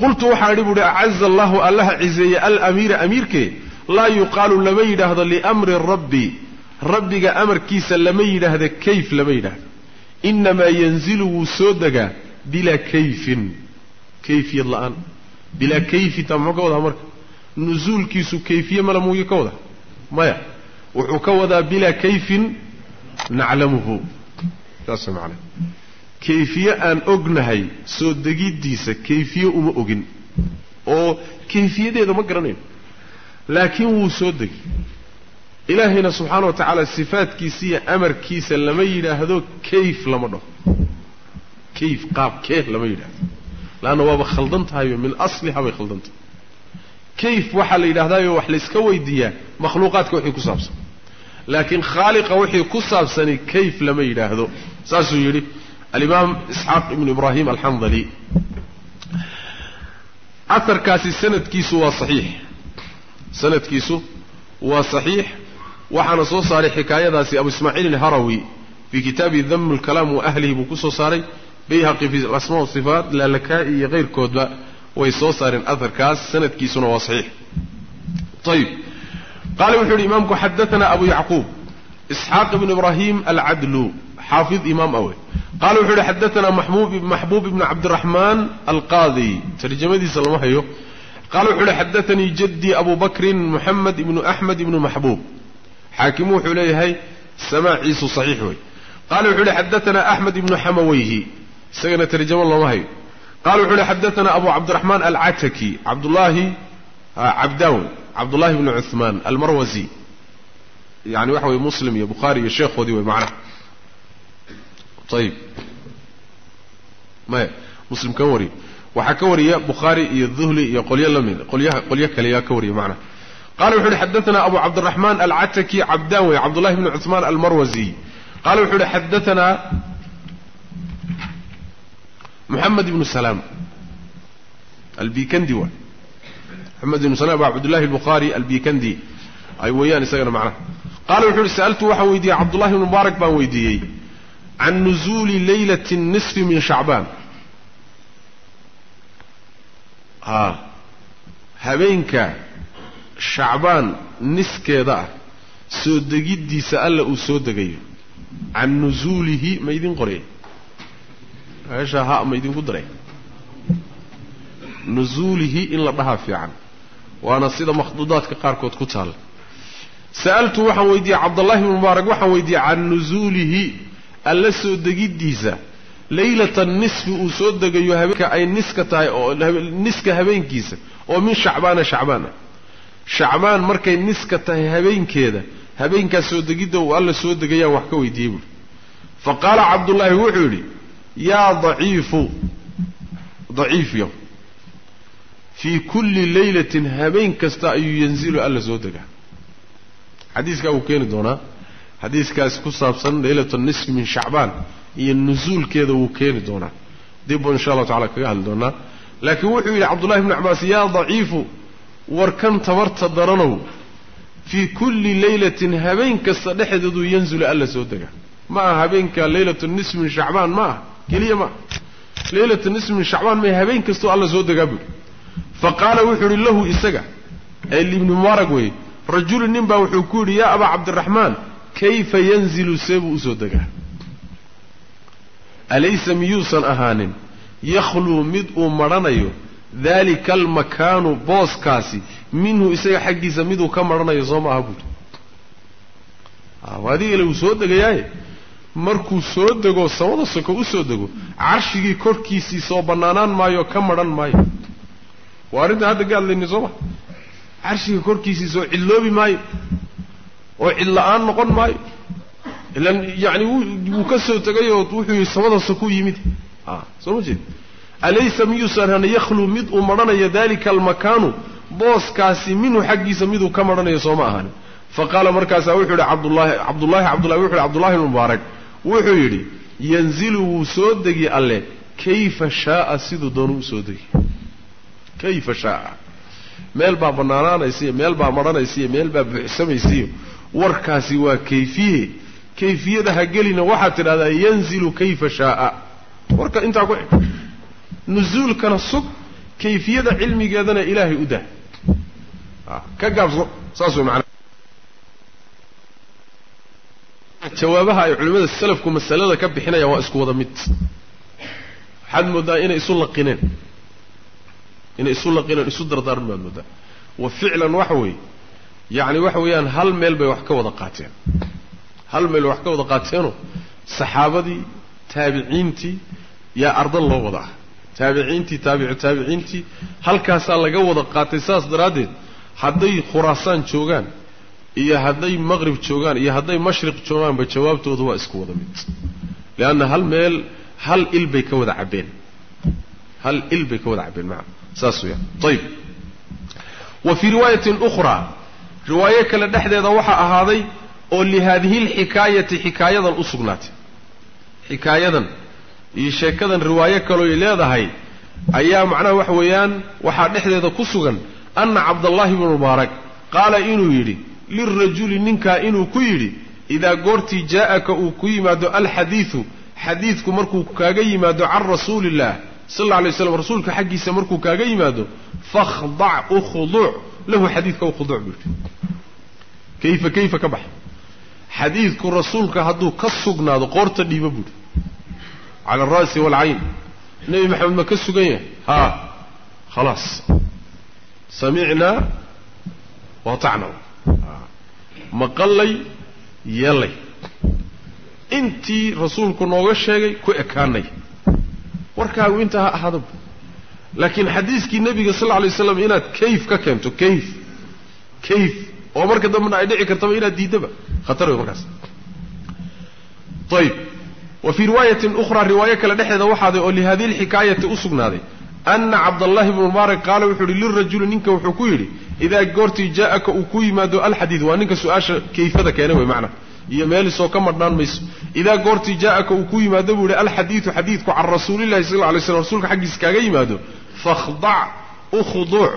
qultu waxaan idhi buuhi acaza allahu allaha cizeeye alamiira amiirkee laa yuqaalu lama yidhaahdo liamri rabbi. Rabbiga amarkiisa lama yidhaahda kayf lama yidhaahdo. Inamaa yanzilu wuu soo degaa bilaa kayfin kayfiyad la'aan. Bilaa kayfita muxuu ka wadaa marka? Nusuulkiisu kayfiye mala muuyo ka wadaa maya wuxuu ka wadaa bilaa kayfin naclamuhu. Saas macana kayfiye aan ognahay soo degiddiisa kayfiye uma ogin. Oo kayfiyadeeda ma garanayn. Laakiin wuu soo degi. Ilaahayna subxaana wa tacaala sifaadkiisa iyo amarkiisa lama yidhaahdo kayf lama dhaho. Kayf qaabkee lama yidhaahdo laanna waaba khaldan tahayo min asliha bay khaldan tahay kayf waxaa la yidhahdaayo wax layska weydiiyaa makhluuqaadka wixii ku saabsan laakiin khaaliqa wixii ku saabsani kayf lama yidhaahdo saasuu yidhi alimaam isxaaq ibnu ibraahim alxandali aharkaasi sanadkiisu waa saxiix sanadkiisu waa saxiix waxaana soo saaray xikaayadaasi abu ismaaciil alharawi fii kitaabi dam lkalaam wa ahlihi buu ku soo saaray bayhaqi fi asma wasifaat laalakaa'i iyo kayrkoodba way soo saareen aharkaas sanadkiisuna waa saxiix. Ayib qaala wuxuu yihi imaamku xadaana abu yacquub isxaaq ibnu ibraahim alcadlu xaafid imaam awe. Qala wuxuu yihi xadaana maxbuub ibnu cabdiraxmaan alqaadi. Tarjamadiisa lama hayo. Qala wuxuu yihi xadaanii jadii abu bakrin muxamed ibnu axmed ibnu maxbuub. Xaakimu wuxuu leeyahay samaaciisu saxiix wey qala wuxuu yihi xadaana axmed ibnu xamaweyhi isagana tarjamo looma hayo. Qala wuxuu yihi xadaana abu cabdiraxmaan alcataki cabdullaahi cabdawn cabdullahi bnu cuhmaan almarwasi yani waxa weye muslim iyo bukhaari iyo sheekhoodii wey macnaha. Ayib maya muslim kan wariyo waxaa ka wariya bukhaari iyo duhli iyo qolyo la mid qolyaha qolyo kale yaa ka wariya macnaha. Qala wuxu uhi xadaana abu cabdiraxmaan alcataki cabdan wey cabdullahi bnu cuhmaan almarwasi qala wuxuu uhi xadaana muxamed ibnu salaam albikandi waay moxamed ibnu salam abu cabdillahi albukhaari albikandi. Ay weeyaan isagana macnaha qala wuxuu uhi sa'altu waxaan weydiiyey cabdullahi ibnu mubaarak baan weydiiyey can nuzuuli leylati nisfi min shacbaan. A habeenka shacbaan niskeeda ah soo degiddiisa alla uu soo degayo. Can nusuulihi ma idin qorey meesha ha ma idinku daray. Nusuulihi in la dhahaa fiican. Waana sida makhduudaadka qaarkood ku taalla sa'altu waxaan weydiiyey cabdullahi ibnu mubaarak waxaan weydiiyey can nusuulihi alla soo degiddiisa leylata nisfi uu soo degayo habeenka ay niska tahay oo niska habeenkiisa oo min shacbaana shacbaan ah shacbaan markay niska tahay habeenkeeda habeenkaas soo degidda uu alla soo degayaan wax ka weydiiyey buuri fa qaala cabdullaahi wuxuu yidhi yaa daciifu daciifyo fii kulli leylatin habeen kasta ayuu yanzilu alla soo degaa. Xadiiskaa wuu keeni doonaa xadiiskaasi ku saabsan leylatu nisfi min shacbaan iyo nusuulkeeda wuu keeni doonaa. Dib buu insha allahu tacala kaga hadli doonaa. Laakiin wuxuu yidhi cabdullahi bnu cabbaas yaa daciifu warkan tabarta daranow. Fii kulli leylatin habeen kasta dhexdeeduu yanzulu alla soo dega ma aha habeenka leylatu nisfi min shacbaan ma aha keliya ma. Aha leylatu nisfi min shacbaan may habeen kastoo alla soo degaa buuri fa qaala wuxuu yidhi lahu isaga. Ee libni mubaarak weeye rajulu nin baa wuxuu ku yidhi yaa abaa cabdiraxmaan kayfa yanzilu see buu u soo degaa? Alaysa miyuusan ahaanin? Yakhluu mid uu madhanayo daalika almakaanu booskaasi minhu isaga xaggiisa miduu ka marhanayo soo maaha buuri adigale uu soo degayaaye markuu soo dego samada soko u soo dego. Carshigii korkiisii soo bannaanaan maayo ka madhan maayo. Waa arrintan hadda ka hadlayni soo ma? Carshiga korkiisii soo cidloobi maayo oo cidla-aan noqon maayo. Ilan yacni wuu ka soo tegayoo wuxuu yihi samada sokuu yimid. A soo ma jeed alaysa miyuusan hana yakhluu mid uu madhanayo dalika almakaanu booskaasi minhu xaggiisa miduu ka madhanayo sooma fa qaala markaasaa wuxuu yihi cabdullaahi cabdullaahi cabdullahi wuxu yihi cabdullahi bn mubaarak wuxuu yidhi yanzilu wuu soo degi alle. Kayfa shaaa siduu doonu u soo degi kayfa shaaa. Meel baa bannaanaanaysiiyo meel baa madhanaysiiyo meel baa buuxsamaysiiyo warkaasi waa kayfiye. Kayfiyada ha gelina waxaad tidhahdaa yanzilu kayfa shaaa. Warka intaa ku xig nusuulkana sug kayfiyada cilmigeedana ilaahay u dah ka gaabso saas way jawaabaha ay culimmada salafku masalada ka bixinayaan waa isku wada mid. Waxaad mooddaa inay isu laqineen. Inay isu laqineen isu dardaarmin baad mooddaa wa ficlan waxa weeye yacni waxa weeyaan hal meel bay wax ka wada qaateen. Hal meel bay wax ka wada qaateenoo saxaabadii taabiciintii yaa ardan loo wada ah. Taabiciintii taabicu taabiciintii halkaasaa laga wada qaatay saas daraaddeed hadday khuraasaan joogaan iyo hadday maqrib joogaan iyo hadday mashriq joogaanba jawaabtoodu waa isku wada mid. Leanna hal meel hal il bay ka wada cabbeen. Hal il bay ka wada cabbeen maca saas weyaan ayib wa fii riwaayatin ukhraa riwaayo kale dhexdeeda waxaa ahaaday oo lihaadihi lxikaayati xikaayadan u sugnaatay. Xikaayadan iyo sheekadan riwaayo kalooy leedahay ayaa macnaha waxa weeyaan waxaa dhexdeeda ku sugan anna cabdallaahi bnu mubaarak qaala inuu yidhi lirajuli ninkaa inuu ku yidhi idaa goortii jaa'aka uu ku yimaado alxadiidu xadiidku markuu kaaga yimaado can rasuuli illah sal alla alay slam rasuulka xaggiisa markuu kaaga yimaado fakhdac ukhuduuc lahu xadiidka ukhuduuc buu yidhi. Kayfa kayfa ka baxa xadiidku rasuulka hadduu ka sugnaado qoorta dhiiba buuhi cala alra'si waalcayn nebi maxamed ma ka sugan yahay? Haa khalaas. Samicnaa waatacna maqallay yeellay intii rasuulku nooga sheegay ku ekaanay. Warkaagu intaa ha ahaadaba laakiin xadiiskii nebiga sal alay waslam inaad kayf ka keento kayf kayf. Oo marka dambena ay dhici kartaba inaad diiddaba khatar wey markaas. Ayib wa fii riwaayatin ukhraa riwaayo kale dhexdeeda waxaaday oo lihadihi lxikaayati u sugnaaday. Ana cabdallahi bnu mubaarak qaala wuxuu yihi lirajuli ninka wuxuu ku yidhi idaa goortii jaa'aka uu ku yimaado alxadiid waa ninka su'aasha kayfada keena wey macna iyo meelisoo ka madhnaan mayso idaa goortii jaa'aka uu ku yimaado buu yihi alxadiidu xadiidku can rasuulillahi sal lla slam rasuulka xaggiisa kaaga yimaado fakhdac u khuduuc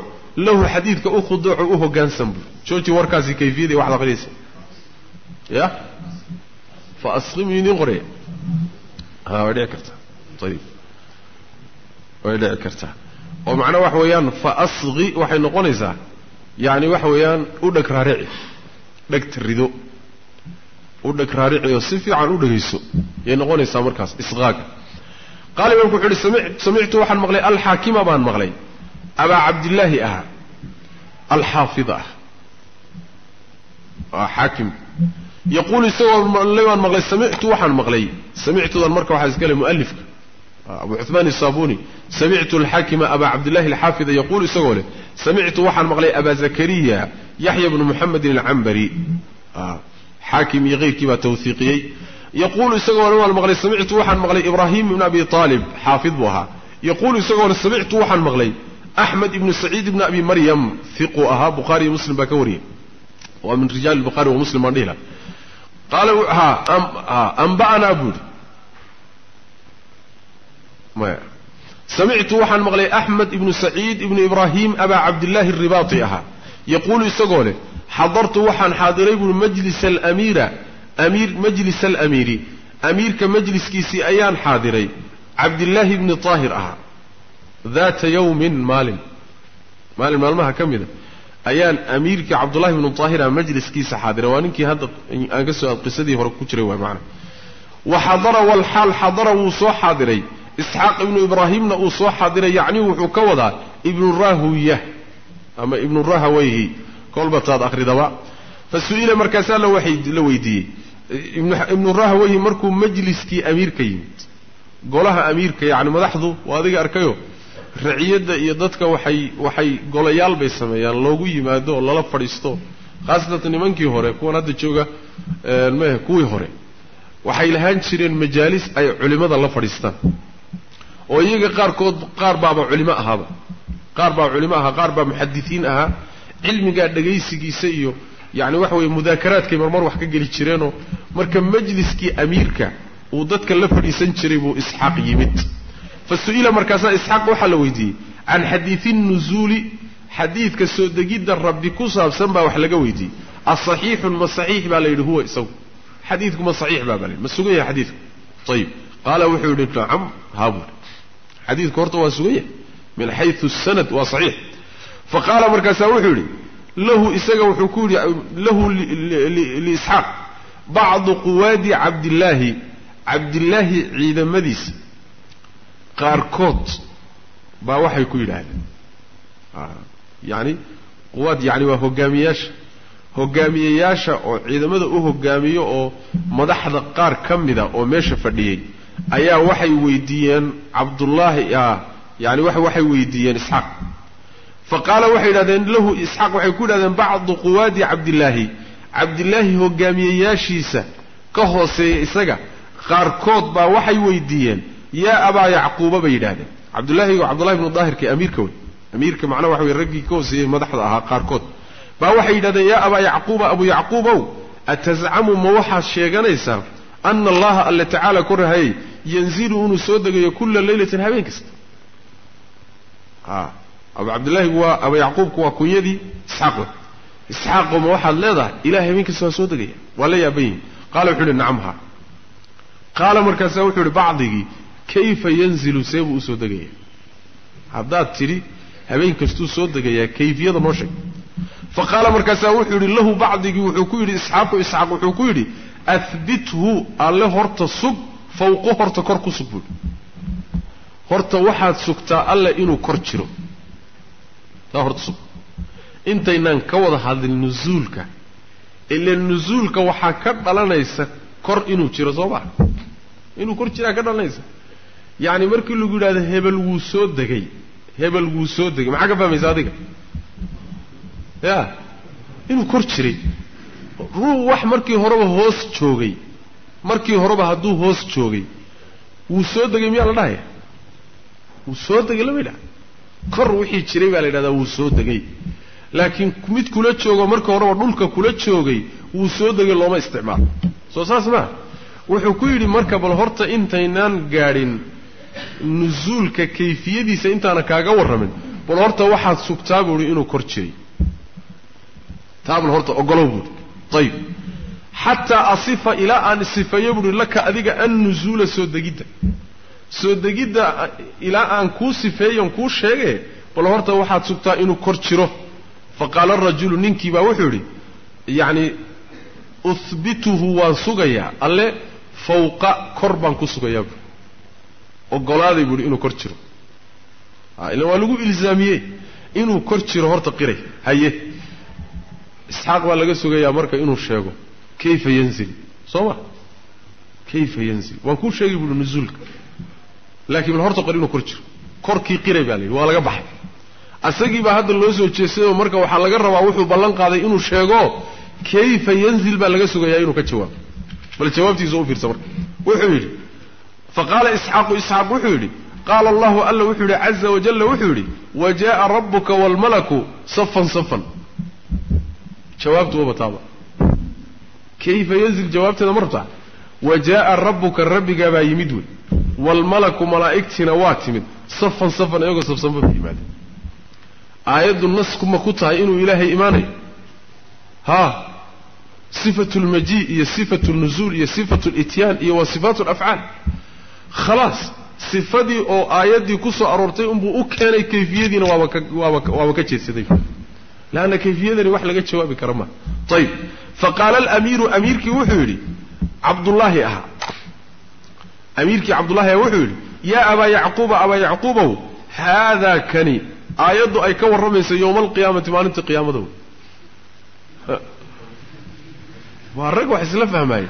lahu xadiidka u khuduuco u hoggaansan buu jooji warkaasi kayfiyadii waxaad aqrinaysa ya fa asqim idiin qoraya ha way dhici kartaa ayib way dhici kartaa oo macnaa waxa weeyaan fa asqi waxay noqonaysaa yacni waxa weeyaan u dheg raarici dhegta rido u dheg raarici oo si fiican u dhegayso yay noqonaysaa markaas isqaaga qaala imaamku wuxu uhi samictu waxaan maqlay alxaakima baan maqlay abaa cabdillaahi ahaa alxaafid ah waa xaakim yaquulu isagoo maqlay baan maqlay samictu waxaan maqlay samictudan marka waxaa iska le mu'alifka abu cuثmaan الsaabuni samictu alxaakima aba cabdillahi alxaafida yaquulu isagoo leh samictu waxaan maqlay aba zakariya yaxya bnu muxamedin alcambari xaakim keyrkii baa tawhiiqiyey yaquulu isagoo le waan maqlay samictu waxaan maqlay ibraahim ibn abi aalib xaafid buu ahaa yaquulu isagoo le samictu waxaan maqlay axmed ibnu saciid ibni abi maryam hiquu ahaa bukhaari iyo muslim baa ka wariyay waa min rijaali bukhari wa muslim baan dhihi laha qaala buuri maya samictu waxaan maqlay axmed ibnu saciid ibnu ibraahim abaa cabdillaahi aribaati ahaa yaquulu isagoo leh xadartu waxaan xaadiray buuri majlis alamiira amiir majlis alamiiri amiirka majliskiisii ayaan xaadiray cabdillaahi ibni taahir ahaa daata yawmin maalin maalin maalmaha ka mida ayaan amiirkii cabdullahi ibnu taahira majliskiisa xaadiray waa ninkii hadda aan ka soo qisadii hore ku jiray waay maana wa xadara walxaal xadara wuu soo xaadiray isxaaq ibnu ibraahimna uu soo xadiray yacni wuxuu ka wadaa ibnu rahuya ama ibnu rahawayhi. Kolba taad akhridaba. Fa su'ila markaasaa la weydiiyey. Ibnu rahawayhi markuu majliskii amiirka yimid golaha amiirka yacni madaxdu waa adiga arkayo raciyadda iyo dadka waxay waxay golayaal bay sameeyaan loogu yimaado oo lala fadhiisto khaasatan nimankii hore kuwan hadda jooga mh kuwii hore. Waxay lahaan jireen majaalis ay culimmada la fadhiistaan oo iyaga qaarkood qaar baaba culimo ahaaba. Qaar baa culimo ahaa qaar baa muxadisiin ahaa cilmigaa dhegaysigiisa iyo yacni waxa weeye mudaakaraadkay marmar wax ka geli jireenoo marka majliskii amiirka uu dadka la fadhiisan jiray buu isxaaq yimid. Fa su'ila markaasaa isxaaq waxaa la weydiiyey can xadiidi nuzuuli xadiidka soo degidda rabbi ku saabsan baa wax laga weydiiyey. Asaxiixun ma saxiix? baa la yidhi huwa isagu. Xadiidku ma saxiix baa baa la yidhi ma sugan yahay xadiidku. Ayib qaala wuxuu yidhi nacam haabur xadiidku horta waa sugan yahay min xayu sanad waa saxiix. Fa qaala markaasaa wuxuu yidhi lahu isaga wuxuu ku yidhi lahu liisxaaq bacdu quwaadi cabdillaahi cabdillaahi ciidamadiisa. Qaarkood baa waxay ku yidhaahdeen. Yacni quwaad yacni waa hogaamiyayaasha. Hogaamiyeyaasha oo ciidamada u hogaamiyo oo madaxda qaar ka mida oo meesha fadhiyey ayaa waxay weydiiyeen cabdullaahi yani waxay weydiiyeen isxaaq. Fa qaala waxay yidhahdeen lahu isxaaq waxay ku yidhahdeen bacdu quwaadi cabdillaahi. Cabdillaahi hogaamiyeyaashiisa ka hooseeya isaga qaarkood baa waxay weydiiyeen yaa abaa yacquuba bay yidhahdeen cabdullahi cabdullahi bnu daahirka amiirka wey. Amiirka macnaha waxa wey raggii ka hooseeyey madaxda ahaa qaarkood. Baa waxay yidhahdeen yaa abaa yacquuba abu yacquubow atascamu ma waxaad sheeganaysaa ana allaha alle tacaala korahayey yanzilu inuu soo degayo kulla leylatin habeen kasta a abu cabdillahi waa abu yacquubku waa kunyadii isxaaq wey isxaaqo ma waxaad leedahay ilahay habeen kasta waa soo degaya waa la yaaban yihiin qaala wuxuu yihi nacam ha qaala markaasaa wuxuu yihi bacdigii kayfa yanzilu see buu u soo degaya haddaad tidhi habeen kastuu soo degayaa kayfiyada noo sheeg fa qaala markaasaa wuxuu yidhi lahu bacdigii wuxuu ku yidhi isxaaqu isxaaq wuxuu ku yidhi ahbithu alle horta sug fawqu horta kor ku sug buuhi horta waxaad sugtaa alle inuu kor jiro taa horta sug intaynaan ka wada hadlin nusuulka ila nusuulka waxaa ka dhalanaysa kor inuu jiro soo maa inuu kor jiraa ka dhalanaysa yacni markii lagu yidhahdo hebel wuu soo degay hebel wuu soo degay maxaa ka fahmaysa adiga ya inuu kor jiray ruu wax markii horeba hoos joogay. Markii horeba hadduu hoos joogay. Wuu soo degay miyaa la dhahaya wuu soo degay lama yidhaha kor wixii jiray baa la yidhahdaa wuu soo degay. Laakiin mid kula joogo markii horeba dhulka kula joogay wuu soo degay looma isticmaalo. Soo saas maa wuxuu ku yidhi marka bal horta intaynaan gaadhin nusuulka kayfiyadiisa intaana kaaga warramin. Bal horta waxaad sugtaa buuhi inuu kor jiray. Taa bal horta ogolow buuhi ayib xataa asifa ilaa aan sifeeyo buuhi laka adiga annuzuula soo degidda. Soo degidda ilaa aan kuu sifeeyon kuu sheege bal horta waxaad sugtaa inuu kor jiro. Fa qaala arajulu ninkii baa wuxuu yidhi yacni uhbituhu waan sugayaa alle fawqa kor baan ku sugayaa buui ogolaaday buuhi inuu kor jiro. Ila waa lagu ilzaamiyey. Inuu kor jiro horta qiray haye isxaaq baa laga sugayaa marka inuu sheego kayfa yanzil? Soo ma? Kayfa yanzil? Waan kuu sheegay buuhi nuzuulka laakiin bal horta qor inuu kor jiro. Korkii qiray baa la yidhi waa laga baxay. Asagii baa hadda loo soo jeestay oo marka waxaa laga rabaa wuxuu ballan qaaday inuu sheego kayfa yanzil? baa laga sugayaa inuu ka jawaabo bal jawaabtiisa u fiirsa marka. Wuxuu yidhi fa qaala isxaaqu isxaaq wuxuu yidhi qaala allahu alla wuxuu yidhi caza wajalla wuxuu yidhi wa jaءa rabuka wاlmalaku safan safan jawaabtu waba taaba kayfa yanzil jawaabteeda ma rabtaa? Wa jaءa rabuka rabbigaa baa yimid wey. Waalmalaku malaa'igtiina waa timid. Safan safan iyagoo safsanba ba yimaadeen aayaddu nasku ma ku tahay inuu ilaahay imaanayo? Haa sifatu lmajii iyo sifatu lnuzuul iyo sifatu lityaan iyo waa sifaatu alafcaal khalaas! Sifadii oo aayaddii ku soo aroortay unbuu u keenay kayfiyadiina waaba ka waaba ka jeedsaday leanna kayfiyadani wax laga jawaabi kara maa ayib fa qaala alamiiru amiirkii wuxuu yidhi cabdullaahi ahaa amiirkii cabdullahi ahaa wuxuu yidhi yaa abaa yacquuba abaa yacquubow haadaa kani aayaddu ay ka warramaysa yowma alqiyaamati maalinta qiyaamada wey waa rag wax isla fahmaaya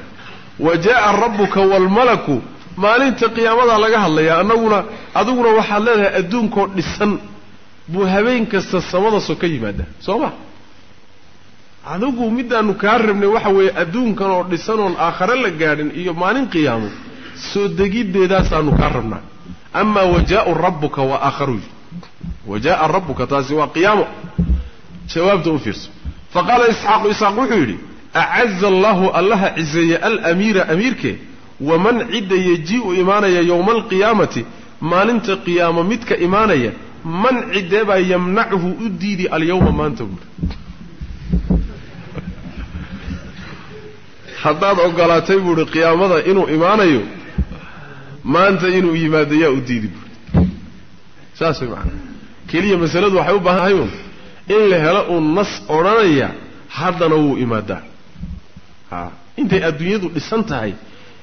wa jaa'a rabbuka waalmalaku maalinta qiyaamadaa laga hadlayaa annaguna adiguna waxaad leedahay adduunkoo dhisan buu habeen kasta samada so ka yimaadaa soo ma? Adigu midaanu kaa rabnay waxa weeye adduunkan oo dhisan oon aakhare la gaadhin iyo maalin qiyaamo soo degiddeedaasaanu kaa rabnaa. Amaa wajaau rabbuka waa aakharuy wajaaa rabbuka taasi waa qiyaamo. Jawaabta u fiirso. Fa qaala isxaaqu isxaaq wuxuu yidhi acaza allahu allaha ciseeye alamiira amiirke waman cidda yejii-u imaanaya yowma alqiyaamati maalinta qiyaamo midka imaanaya man ciddee baa yamnachu u diidi alyawma maanta buuri haddaad ogolaatay buuhi qiyaamada inuu imaanayo maanta inuu yimaado yaa u diidi buuri saas way macana keliya masaladu waxay u baahan tahay uun in la helo uun nas odhanaya haddana wuu imaadaa. A intay adduunyadu dhisan tahay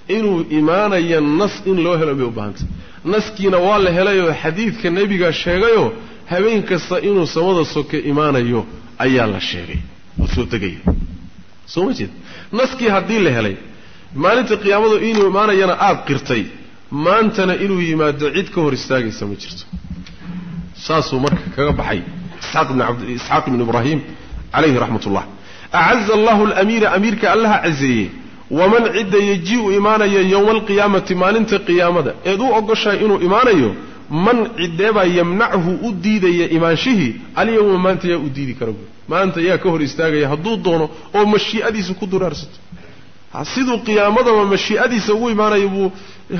inuu imaanaya nas in loo helo bay u baahantay naskiina waa la helayoo xadiidka nebiga sheegayoo habeen kasta inuu samada soke imaanayo ayaa la sheegay. Uu soo degaya soo ma jeed? Naskii haddii la helay maalinta qiyaamadu inuu imaanayana aada qirtay maantana inuu yimaado cid ka hor istaagaysa ma jirto. Saasuu marka kaga baxay isxaaq ibnu ibraahim calayhi raxmat ullah acaza allahu alamiira amiirka allaha cazeeye waman cidda yejii-u imaanaya yowma alqiyaamati maalinta qiyaamada eed u ogoshahay inuu imaanayo man ciddeebaa yamnachu u diidaya imaanshihii alyawma maanta yaa u diidi kara buui maanta yaa ka hor istaagaya hadduu doono oo mashii'adiisa ku duraarsato. Siduu qiyaamadaba mashii'adiisa ugu imaanayo buu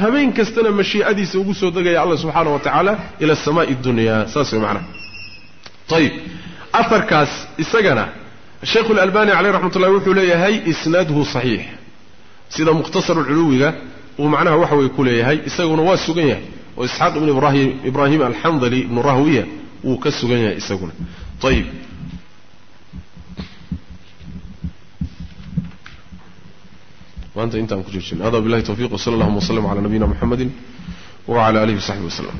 habeen kastana mashii'adiisa ugu soo degaya allah subxaana wa tacaala ila asamaai dunyaa saas way macnaha ayib aharkaas isagana sheikhu lalbani caleyh raxmat ullahi wuxuu leeyahay isnaaduhu saxiix sida mukhtasarulculuwiga uu macnaha waxa weye ku leeyahay isaguna waa sugan yahay oo isxaaq ibnu ibraahim alxandali ibnu rahwiya wuu ka sugan yahay isaguna. Ayib maanta intaan ku joojin hada billahi tawfiq wsala allahuma wslm cala nabiyina muxamedi wcala alihi wasaxbi waslem